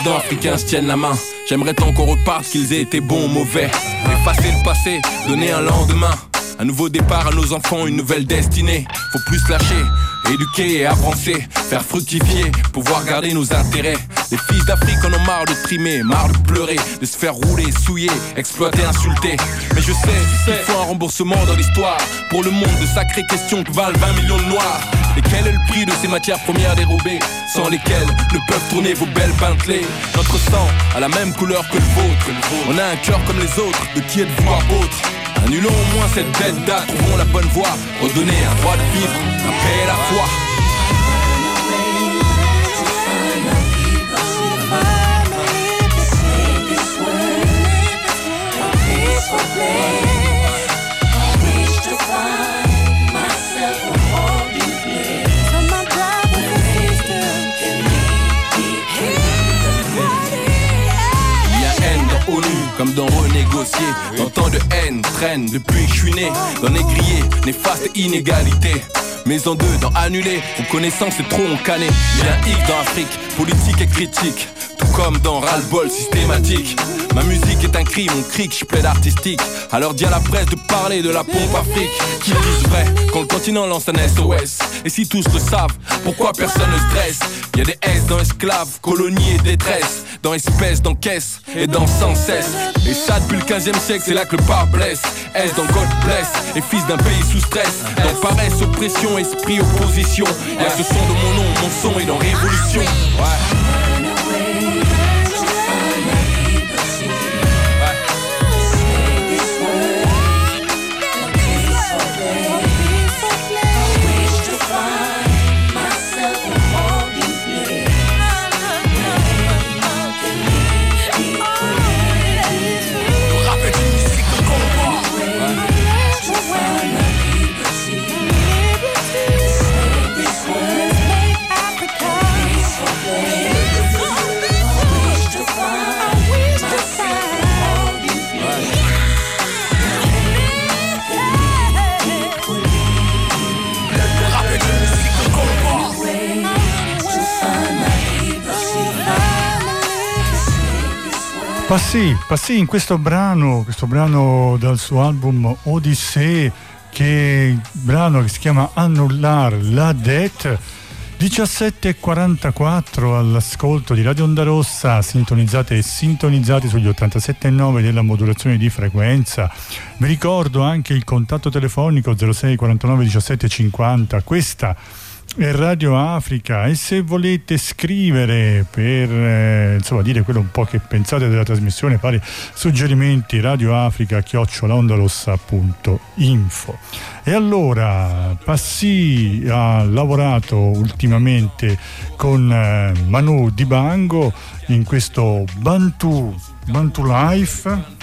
Présidents africains se tiennent la main. J'aimerais tant qu'on reparte, qu'ils aient été bons ou mauvais. Effacer le passé, donner un lendemain. Un nouveau départ à nos enfants, une nouvelle destinée. Faut plus lâcher, éduquer et avancer. Faire fructifier, pouvoir garder nos intérêts. Les fils d'Afrique en ont marre de trimer, marre de pleurer, de se faire rouler, souiller, exploiter, insulter. Mais je sais qu'il faut un remboursement dans l'histoire. Pour le monde de sacrées questions que valent 20 millions de noirs. Et quel est le prix de ces matières premières dérobées Sans lesquelles ne peuvent tourner vos belles Bentley Notre sang a la même couleur que le vôtre On a un cœur comme les autres, de qui êtes-vous apôtre Annulons au moins cette bête date, trouvons la bonne voie. Redonner un droit de vivre, la paix et la foi dans renégocier. Dans tant de haine traîne depuis que je suis né. Dans négrier, néfaste inégalité. Maison 2 dans annulé, vos connaissances c'est trop on canné. Il y a un hic dans Afrique, politique et critique. Tout comme dans ras-le-bol systématique. Ma musique est un cri, mon cric, je plaide artistique. Alors dis à la presse de parler de la pompe Afrique. Qui disent vrai quand le continent lance un SOS. Et si tous le savent, pourquoi personne ne se dresse? Y a des S dans esclaves, colonies et détresse. Dans espèces, dans caisse et dans sans cesse. Et ça depuis le 15 e siècle, c'est là que le bar blesse. S dans God bless, et fils d'un pays sous stress. Dans paresse, oppression, esprit, opposition. Y'a ce son de mon nom, mon son est dans révolution. Passì, Passì in questo brano, questo brano dal suo album Odyssey che brano che si chiama Annullar la Det 17.44 all'ascolto di Radio Onda Rossa, sintonizzate e sintonizzati sugli 87.9 della modulazione di frequenza. Vi ricordo anche il contatto telefonico 06 49 17 50. Questa è Radio Africa. E se volete scrivere per eh, insomma dire quello un po' che pensate della trasmissione fare suggerimenti radioafrica chiocciolaondalossa.info e allora Passi ha lavorato ultimamente con eh, Manu Dibango in questo Bantu, Bantu Life.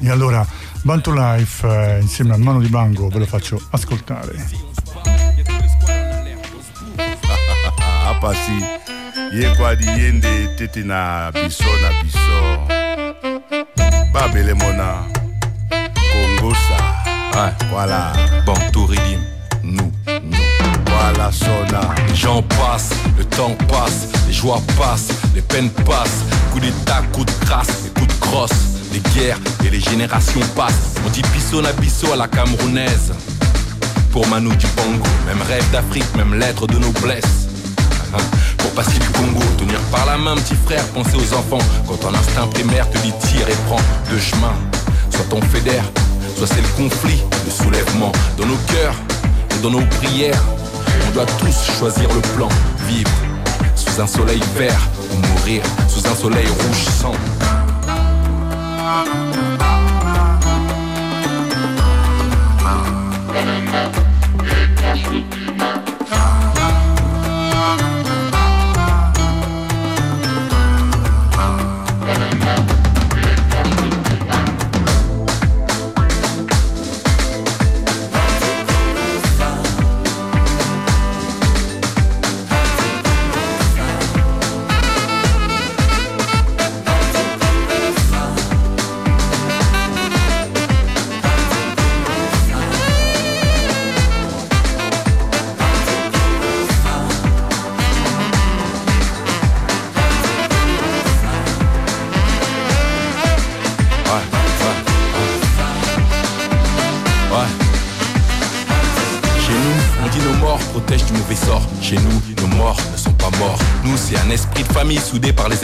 E allora Bantu Life eh, insieme a Manu Dibango ve lo faccio ascoltare apasi ye kwadi ye nde tete na biso na biso kongosa Ouais. voilà Bon, tout ridim, nous, nous. voilà sona Les gens passent, le temps passe, les joies passent, les peines passent. Coup d'état, coup de crasse, et coup de crosse. Les guerres et les générations passent. On dit bisso na bisso à la camerounaise. Pour Manu du Bongo, même rêve d'Afrique, même lettre de noblesse. Hein, Pour passer du Congo, tenir par la main, petit frère, penser aux enfants. Quand ton instinct primaire te dit tire et prends deux chemins. Soit on fédère, soit c'est le conflit, le soulèvement. Dans nos cœurs et dans nos prières, on doit tous choisir le plan. Vivre sous un soleil vert ou mourir sous un soleil rouge sang.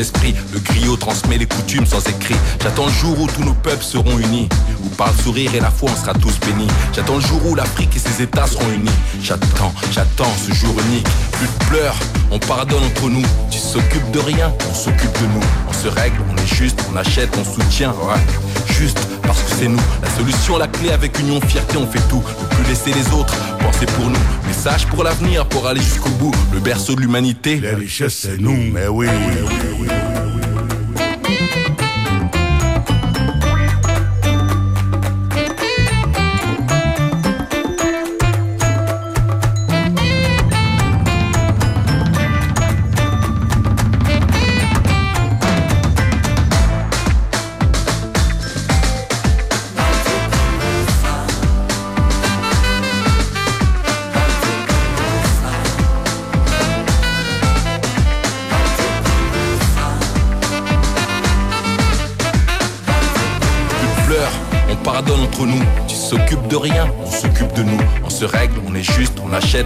Esprits. Le griot transmet les coutumes sans écrit. J'attends le jour où tous nos peuples seront unis. Où par le sourire et la foi, on sera tous bénis. J'attends le jour où l'Afrique et ses États seront unis. J'attends, j'attends ce jour unique. Plus de pleurs, on pardonne entre nous. Tu s'occupes de rien, on s'occupe de nous. On se règle, on est juste, on achète, on soutient. Juste parce que c'est nous. La solution, la clé avec union, fierté, on fait tout. Ne plus laisser les autres penser pour nous. Message pour l'avenir, pour aller jusqu'au bout. Le berceau de l'humanité. les richesses c'est nous mais oui Plus de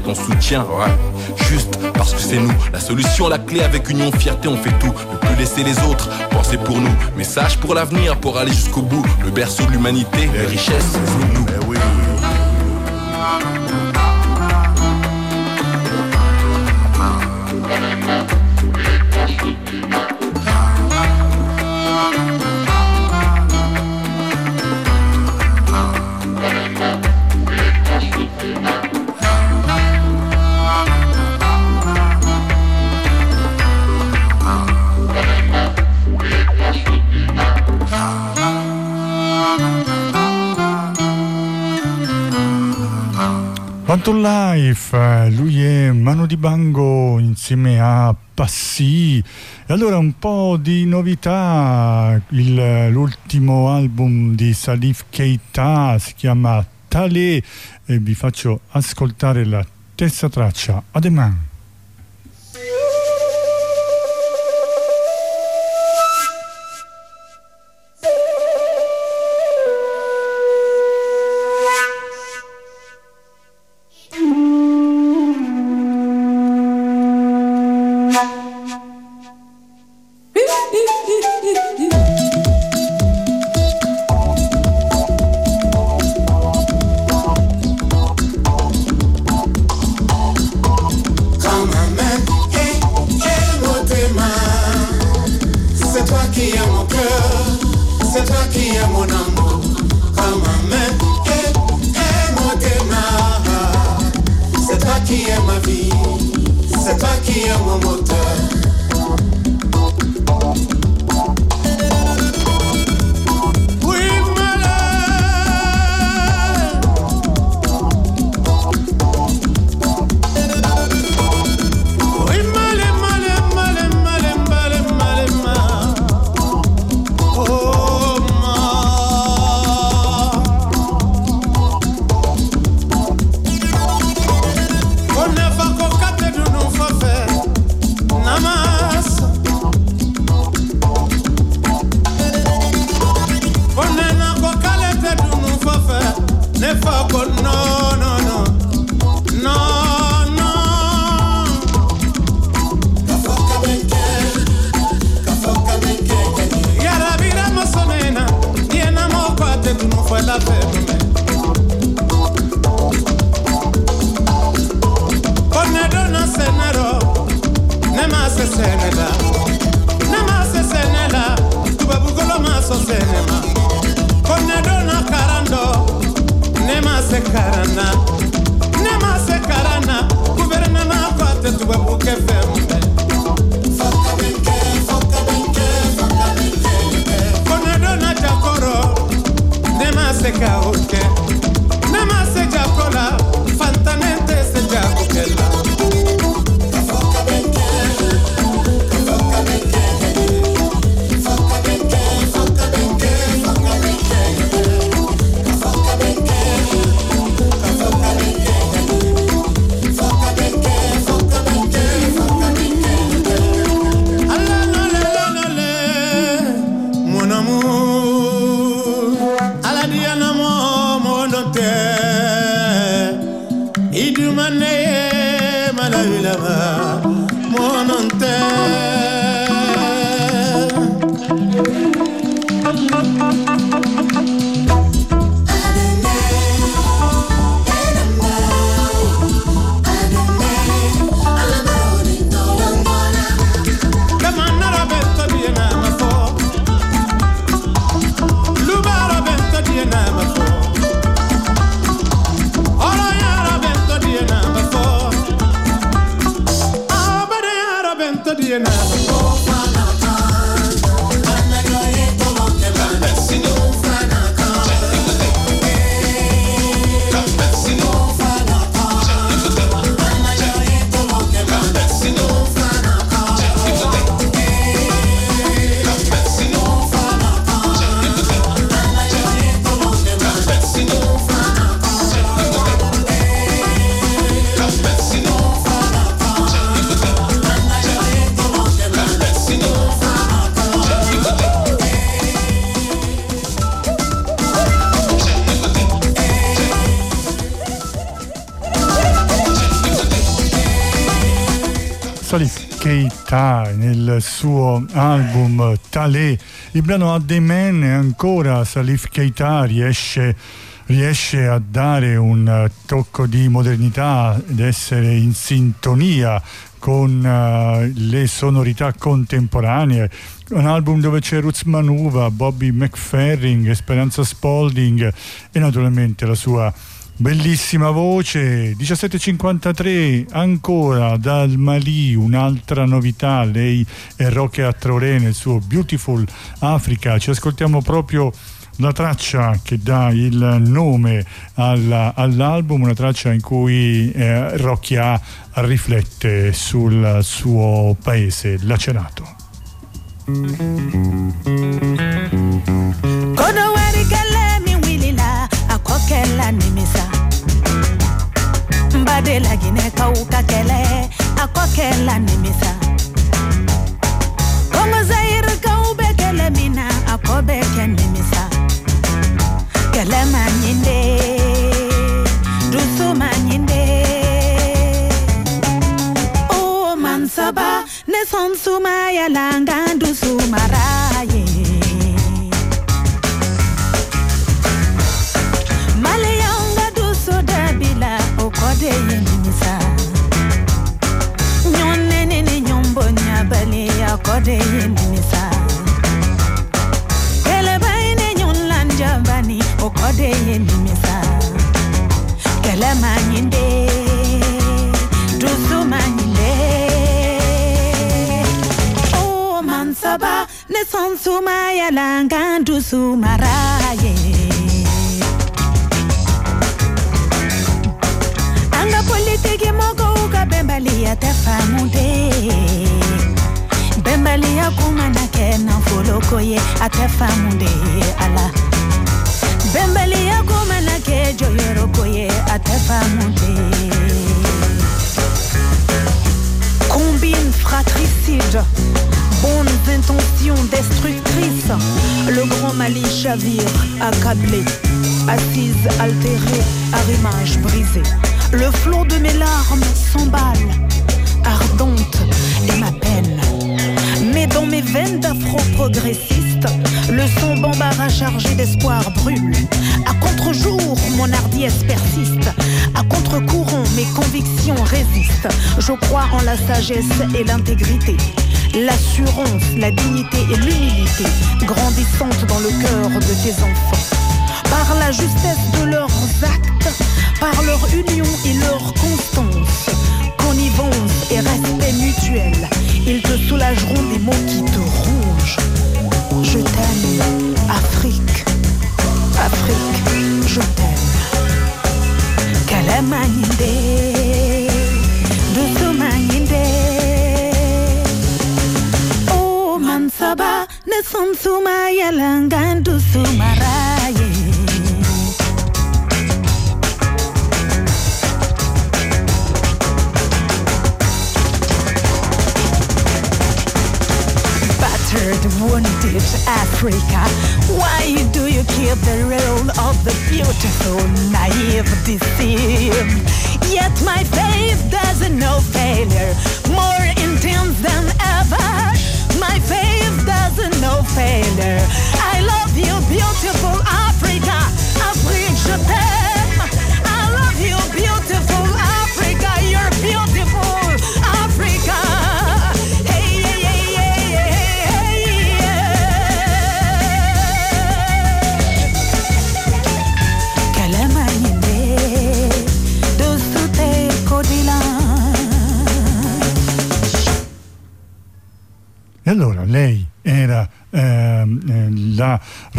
on soutient. Ouais. Juste parce que c'est nous. La solution, la clé avec union, fierté, on fait tout. Ne plus laisser les autres penser pour nous. Message pour l'avenir, pour aller jusqu'au bout. Le berceau de l'humanité, les richesses, c'est nous. Quanto Life, eh, lui è Mano di Bango insieme a Passi. E allora un po' di novità, l'ultimo album di Salif Keita si chiama Tale e vi faccio ascoltare la terza traccia, Ademan. Album Talé, il brano A Man e ancora Salif Keita riesce, riesce a dare un tocco di modernità ed essere in sintonia con eh, le sonorità contemporanee. Un album dove c'è Roots Manuva, Bobby McFerring, Speranza Spalding e naturalmente la sua Bellissima voce, 1753, ancora dal Mali, un'altra novità, lei è Roque Traoré nel suo Beautiful Africa, ci ascoltiamo proprio la traccia che dà il nome alla- all'album, una traccia in cui eh, Rocchia riflette sul suo paese lacerato. Bade laginɛkaw ka kɛlɛ a kɛla nimisa kɔngɔ zayirikaw bɛ kɛlɛ min na a ko bɛ kɛ nimisa kɛlɛ ma dusu ma o mansaba ne sɔn sumaya la n dusu mara okodeyendimisa kelebaine nyunlanjabani okodeyendimisa kelemanyinde dusumanyinde o mansaba ne sonsumayalangan dusumaraye anga politiki moko ukabembali Combine fratricide Bonnes intentions destructrices. Le grand Mali chavire, accablé Assise altérée, arrimage brisé Le flot de mes larmes s'emballe Ardente et ma peine dans mes veines d'afro-progressiste. Le son bambara chargé d'espoir brûle. À contre-jour, mon hardiesse persiste. À contre-courant, mes convictions résistent. Je crois en la sagesse et l'intégrité. L'assurance, la dignité et l'humilité grandissante dans le cœur de tes enfants. Par la justesse de leurs actes, par leur union et leur constance, connivence et respect mutuel. Ils te soulageront des mots qui te rongent. Je t'aime, Afrique. Afrique, je t'aime. Kalamaninde, de Somaninde. Oh, Mansaba, ne sont suma yalangan Dusumara. Wounded Africa. Why do you keep the role of the beautiful, naive, deceived? Yet my faith doesn't know failure, more intense than ever. My faith doesn't know failure. I love you, beautiful Africa. Afrique, je t'aime. I love you, beautiful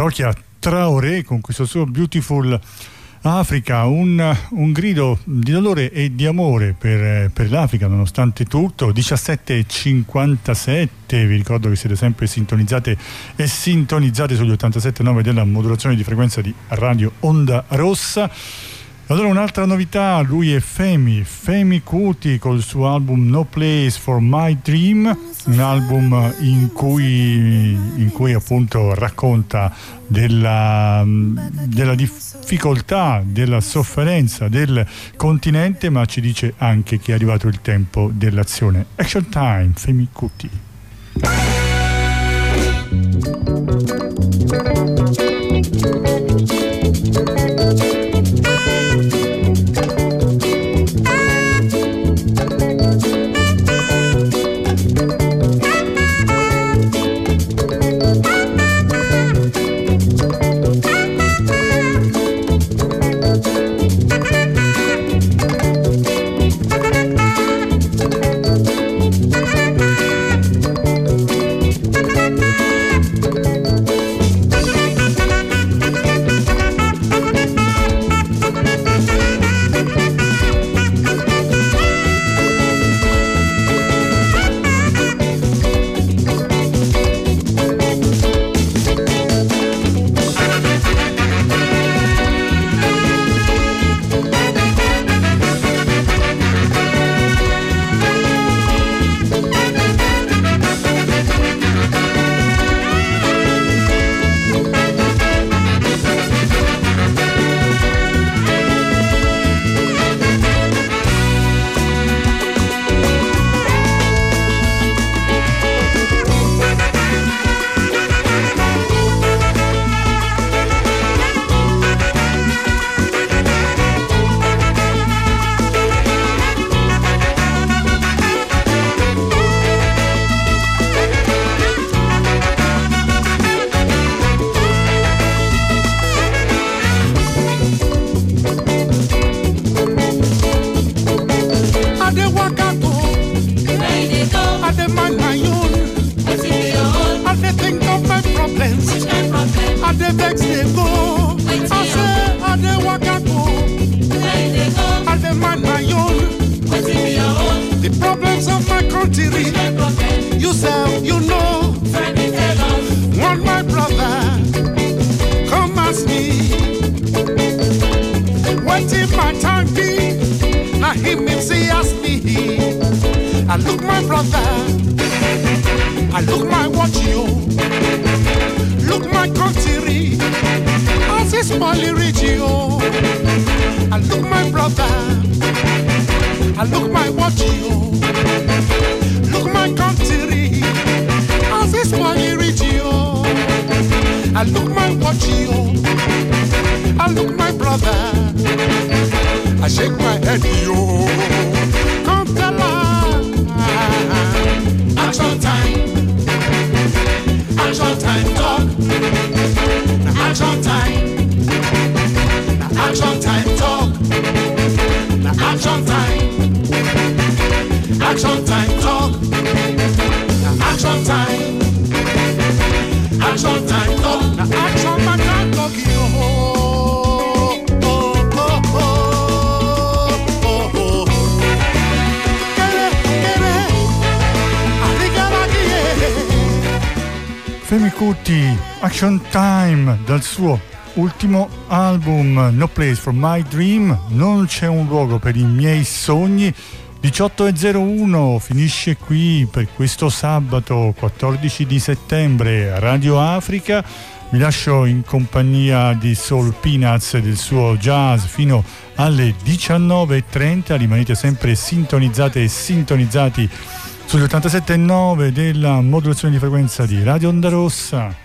Rokia Traoré con questo suo Beautiful Africa, un, un grido di dolore e di amore per, per l'Africa nonostante tutto. 17.57, vi ricordo che siete sempre sintonizzate e sintonizzate sugli 87.9 della modulazione di frequenza di Radio Onda Rossa. Allora un'altra novità, lui è Femi, Femi Kuti col suo album No Place for My Dream, un album in cui, in cui appunto racconta della, della difficoltà, della sofferenza del continente, ma ci dice anche che è arrivato il tempo dell'azione. Action Time, Femi Kuti. Be? Na him him say ask me. I look my brother. I look my watch yo. Look my country. As spoil reach yo. I look my brother. I look my watch yo. Look my country. As spoil reach yo. I look my watch yo. I look my brother. I shake my head, yo. Come tell her. Action time. Action time, talk. Now action time. Now action time, talk. Now action time. Action time, talk. Now action time. Action time, talk. Now action can talk, yo. Femi Cutti, Action Time, dal suo ultimo album No Place for My Dream, non c'è un luogo per i miei sogni. 18.01 finisce qui per questo sabato 14 di settembre Radio Africa. Vi lascio in compagnia di Soul Peanuts e del suo jazz fino alle 19.30. Rimanete sempre sintonizzate e sintonizzati sugli 87.9 della modulazione di frequenza di Radio Onda Rossa.